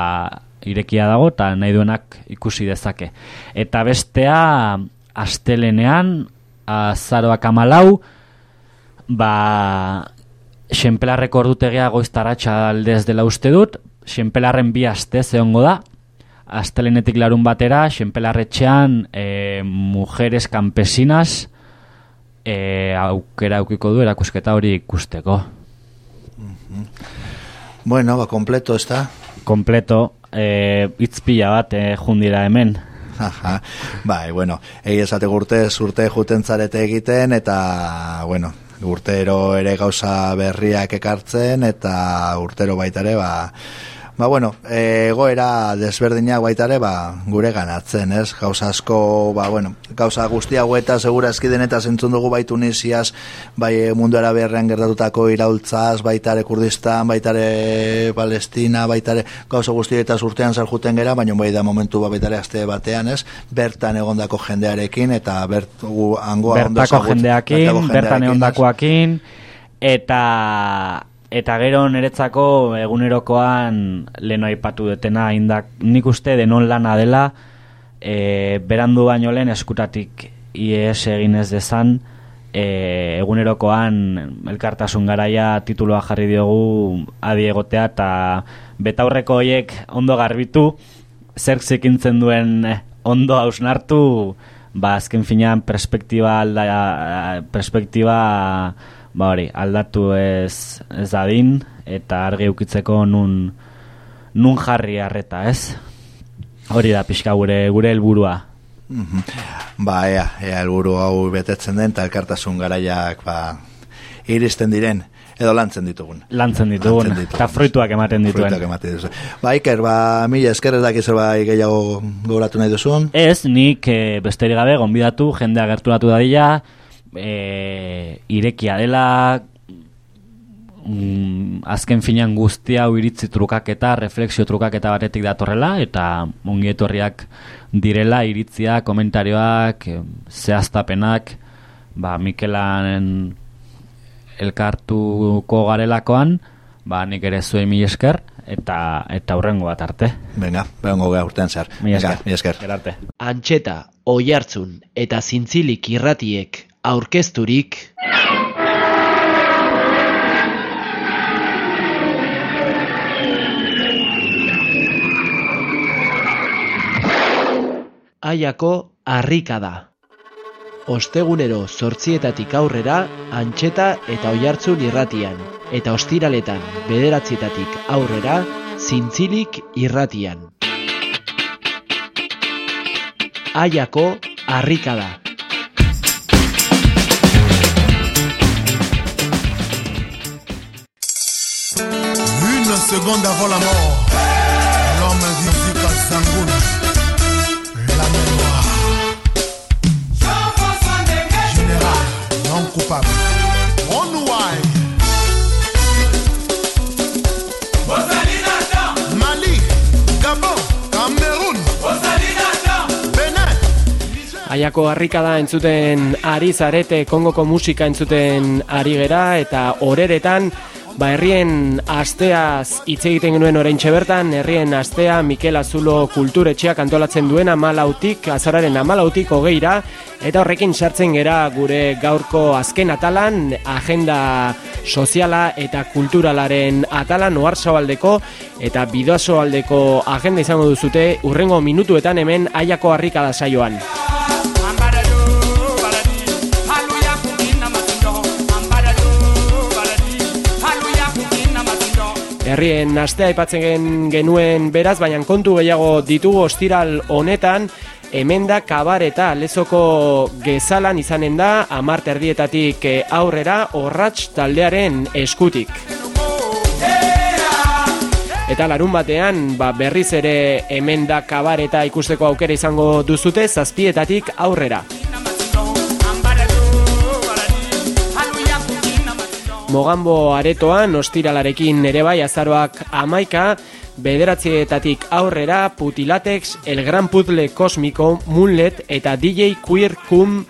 irekia dago, eta nahi duenak ikusi dezake. Eta bestea, astelenean, azaroak amalau, ba, Xenpelarreko ordutegia goiztaratxa aldez dela uste dut, Xenpelarren bi aste zehongo da, astelenetik larun batera, Xenpelarretxean e, mujeres campesinas e, aukera aukiko du erakusketa hori ikusteko. Bueno, ba, kompleto, ez da? Kompleto, e, itzpila bat e, jundira hemen. Aha, bai, bueno, egi esate urte urte juten zarete egiten, eta, bueno, urtero ere gauza berriak ekartzen, eta urtero baita ere, ba, ba bueno, egoera desberdinak baita ere, ba, gure ganatzen, ez? Gauza asko, ba, bueno, gauza guzti haueta segurazki deneta zentzun dugu bai Tunisiaz, bai eh, mundu araberrean gertatutako iraultzaz, baita ere Kurdistan, baita ere Palestina, baita ere gauza guztietaz urtean zer juten gera, baina bai da momentu ba baita ere aste batean, ez? Bertan egondako jendearekin, eta bert, gu, angoa bertako jendeakin, bertan egondakoakin, eta eta gero niretzako egunerokoan leno aipatu detena indak nik uste denon lana dela e, berandu baino lehen eskutatik ies egin ez dezan e, egunerokoan elkartasun garaia tituloa jarri diogu adi egotea eta betaurreko hoiek ondo garbitu zer zikintzen duen eh, ondo hausnartu ba azken finean perspektiba alda, perspektiba ba hori, aldatu ez, ez dadin eta argi ukitzeko nun nun jarri harreta, ez? Hori da pixka gure gure helburua. Mhm. Ba, ea, ea helburu hau betetzen den, eta elkartasun garaiak, ba, iristen diren, edo lantzen ditugun. Lantzen ditugun, eta fruituak ematen dituen. Fruituak ematen dituen. Ba, Iker, ba, mila esker ez dakiz bai gehiago gauratu nahi duzun. Ez, nik e, besterik gabe gonbidatu, jendea gerturatu dadila, e, irekia dela, mm, azken finean guzti hau iritzi trukaketa, refleksio trukaketa batetik datorrela, eta ongi etorriak direla iritzia, komentarioak, zehaztapenak, ba, Mikelan elkartuko garelakoan, ba, nik ere zuen mil esker, eta eta hurrengo bat arte. Venga, bengo gea urtean zer. Venga, esker. mila esker. Gerarte. Antxeta, oihartzun eta zintzilik irratiek aurkezturik Aiako harrika da. Ostegunero zortzietatik aurrera antxeta eta oihartzun irratian, eta ostiraletan bederatzietatik aurrera zintzilik irratian. Aiako harrika da. Une seconde avant la mort, l'homme visite à Sangoun. La mémoire. Général, non coupable. On. Benin. Aiako harrika da entzuten ari zarete Kongoko musika entzuten ari gera eta horeretan Ba, herrien asteaz hitz egiten genuen oraintxe bertan, herrien astea Mikel Azulo kulturetxeak antolatzen duena amalautik, azararen amalautik hogeira, eta horrekin sartzen gera gure gaurko azken atalan, agenda soziala eta kulturalaren atalan oarzabaldeko eta bidoazoaldeko agenda izango duzute urrengo minutuetan hemen aiako harrikada saioan. Herrien astea aipatzen gen- genuen beraz, baina kontu gehiago ditugu ostiral honetan, hemen da kabareta lezoko gezalan izanen da, amart erdietatik eh, aurrera, horratx taldearen eskutik. Eta larun batean, ba, berriz ere hemen da kabareta ikusteko aukera izango duzute, zazpietatik aurrera. Mogambo aretoan, ostiralarekin ere bai azaroak amaika, bederatzietatik aurrera, putilatex, el gran puzzle kosmiko, Moonlet eta DJ Queer Kum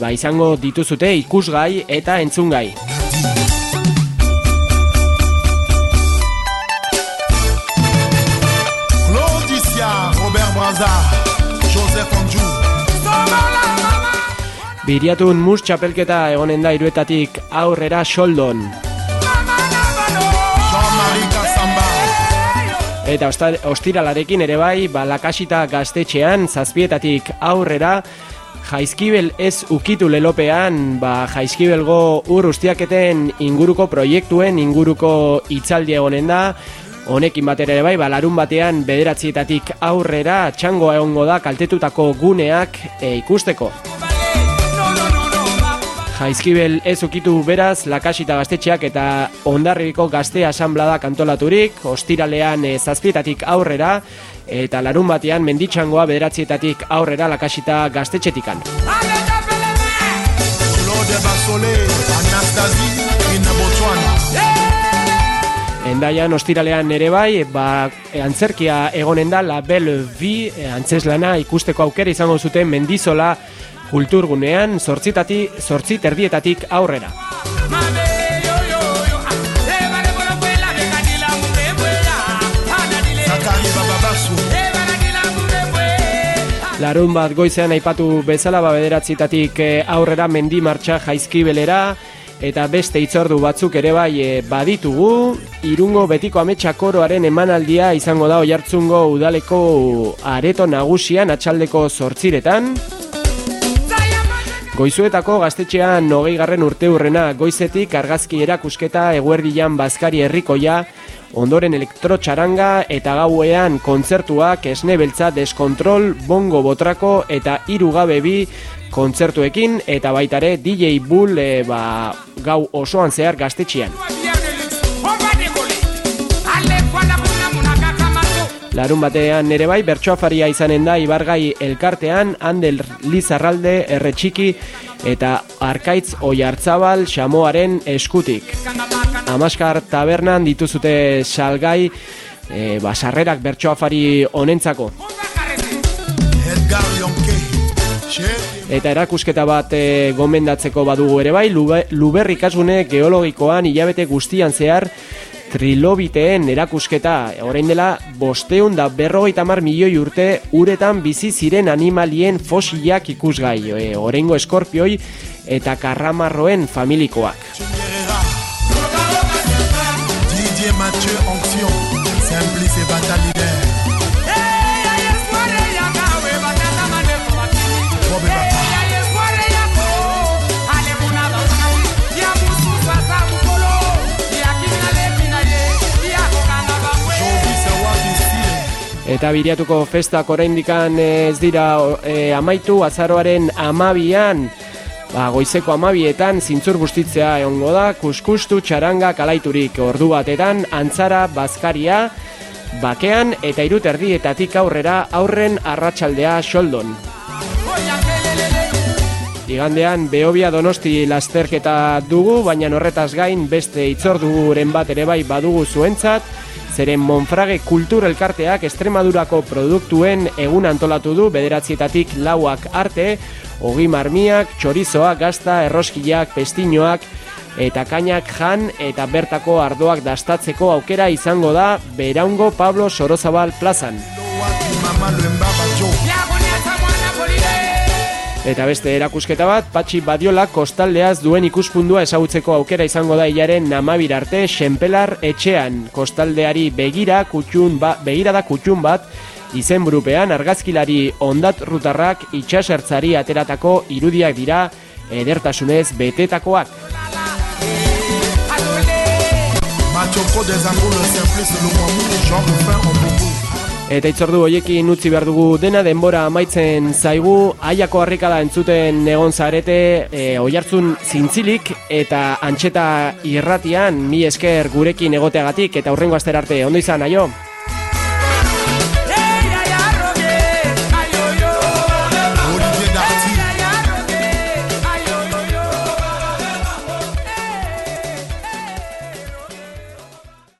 ba, izango dituzute ikusgai eta entzungai. Biriatun mus txapelketa egonen da iruetatik aurrera soldon. Eta ostiralarekin ere bai, balakasita gaztetxean, zazpietatik aurrera, jaizkibel ez ukitu lelopean, ba, jaizkibelgo ur ustiaketen inguruko proiektuen inguruko hitzaldi egonen da, honekin batera ere bai, ba, larun batean bederatzietatik aurrera, txangoa egongo da kaltetutako guneak e, ikusteko. Jaizkibel ez ukitu beraz, lakasita gaztetxeak eta ondarribiko gazte asanblada kantolaturik, ostiralean e, zazpietatik aurrera, eta larun batean menditxangoa bederatzietatik aurrera lakasita gaztetxetikan. Endaian ostiralean ere bai, ba, e, antzerkia egonen da La Belle Vie e, antzeslana ikusteko aukera izango zuten mendizola kulturgunean zortzitati, zortzit erdietatik aurrera. Larun bat goizean aipatu bezala ba bederatzietatik eh, aurrera mendi martxa jaizkibelera eta beste itzordu batzuk ere bai eh, baditugu irungo betiko ametsa koroaren emanaldia izango da oihartzungo udaleko areto nagusian atxaldeko zortziretan Goizuetako gaztetxean hogei garren urte hurrena goizetik argazki erakusketa eguerdian bazkari herrikoia ondoren elektrotxaranga eta gauean kontzertuak esne beltza deskontrol, bongo botrako eta hiru gabe bi kontzertuekin eta baitare DJ Bull e, ba, gau osoan zehar gaztetxean. Larun batean ere bai, bertsoafaria izanen da Ibargai elkartean, Andel Lizarralde, Erretxiki eta Arkaitz Oiartzabal Xamoaren eskutik. Amaskar tabernan dituzute salgai e, basarrerak bertsoafari honentzako. Eta erakusketa bat e, gomendatzeko badugu ere bai, Lube- Luberri kasune geologikoan hilabete guztian zehar trilobiteen erakusketa orain dela bosteun da berrogeita mar milioi urte uretan bizi ziren animalien fosilak ikusgai, e, orengo eskorpioi eta karramarroen familikoak. Eta biriatuko festak oraindikan ez dira e, amaitu azaroaren amabian. Ba, goizeko amabietan zintzur bustitzea egongo da, kuskustu txaranga kalaiturik. Ordu batetan, antzara, bazkaria, bakean eta irut erdietatik aurrera aurren arratsaldea soldon. Igandean Beobia Donosti lasterketa dugu, baina horretaz gain beste itzorduren bat ere bai badugu zuentzat, zeren Monfrage Kultur Elkarteak Estremadurako produktuen egun antolatu du bederatzietatik lauak arte, ogi marmiak, txorizoak, gazta, erroskiak, pestinoak, eta kainak jan eta bertako ardoak dastatzeko aukera izango da Beraungo Pablo Sorozabal plazan. Eta beste erakusketa bat, Patxi Badiola kostaldeaz duen ikuspundua ezagutzeko aukera izango da hilaren namabir arte Xenpelar etxean. Kostaldeari begira, kutxun ba, begira da kutxun bat, izen burupean argazkilari ondat rutarrak itxasertzari ateratako irudiak dira edertasunez betetakoak. Eta itzordu hoiekin utzi behar dugu dena denbora amaitzen zaigu. Aiako harrikada entzuten egon zarete e, oiartzun zintzilik eta antxeta irratian. Mi esker gurekin egoteagatik eta hurrengo aster arte ondo izan aio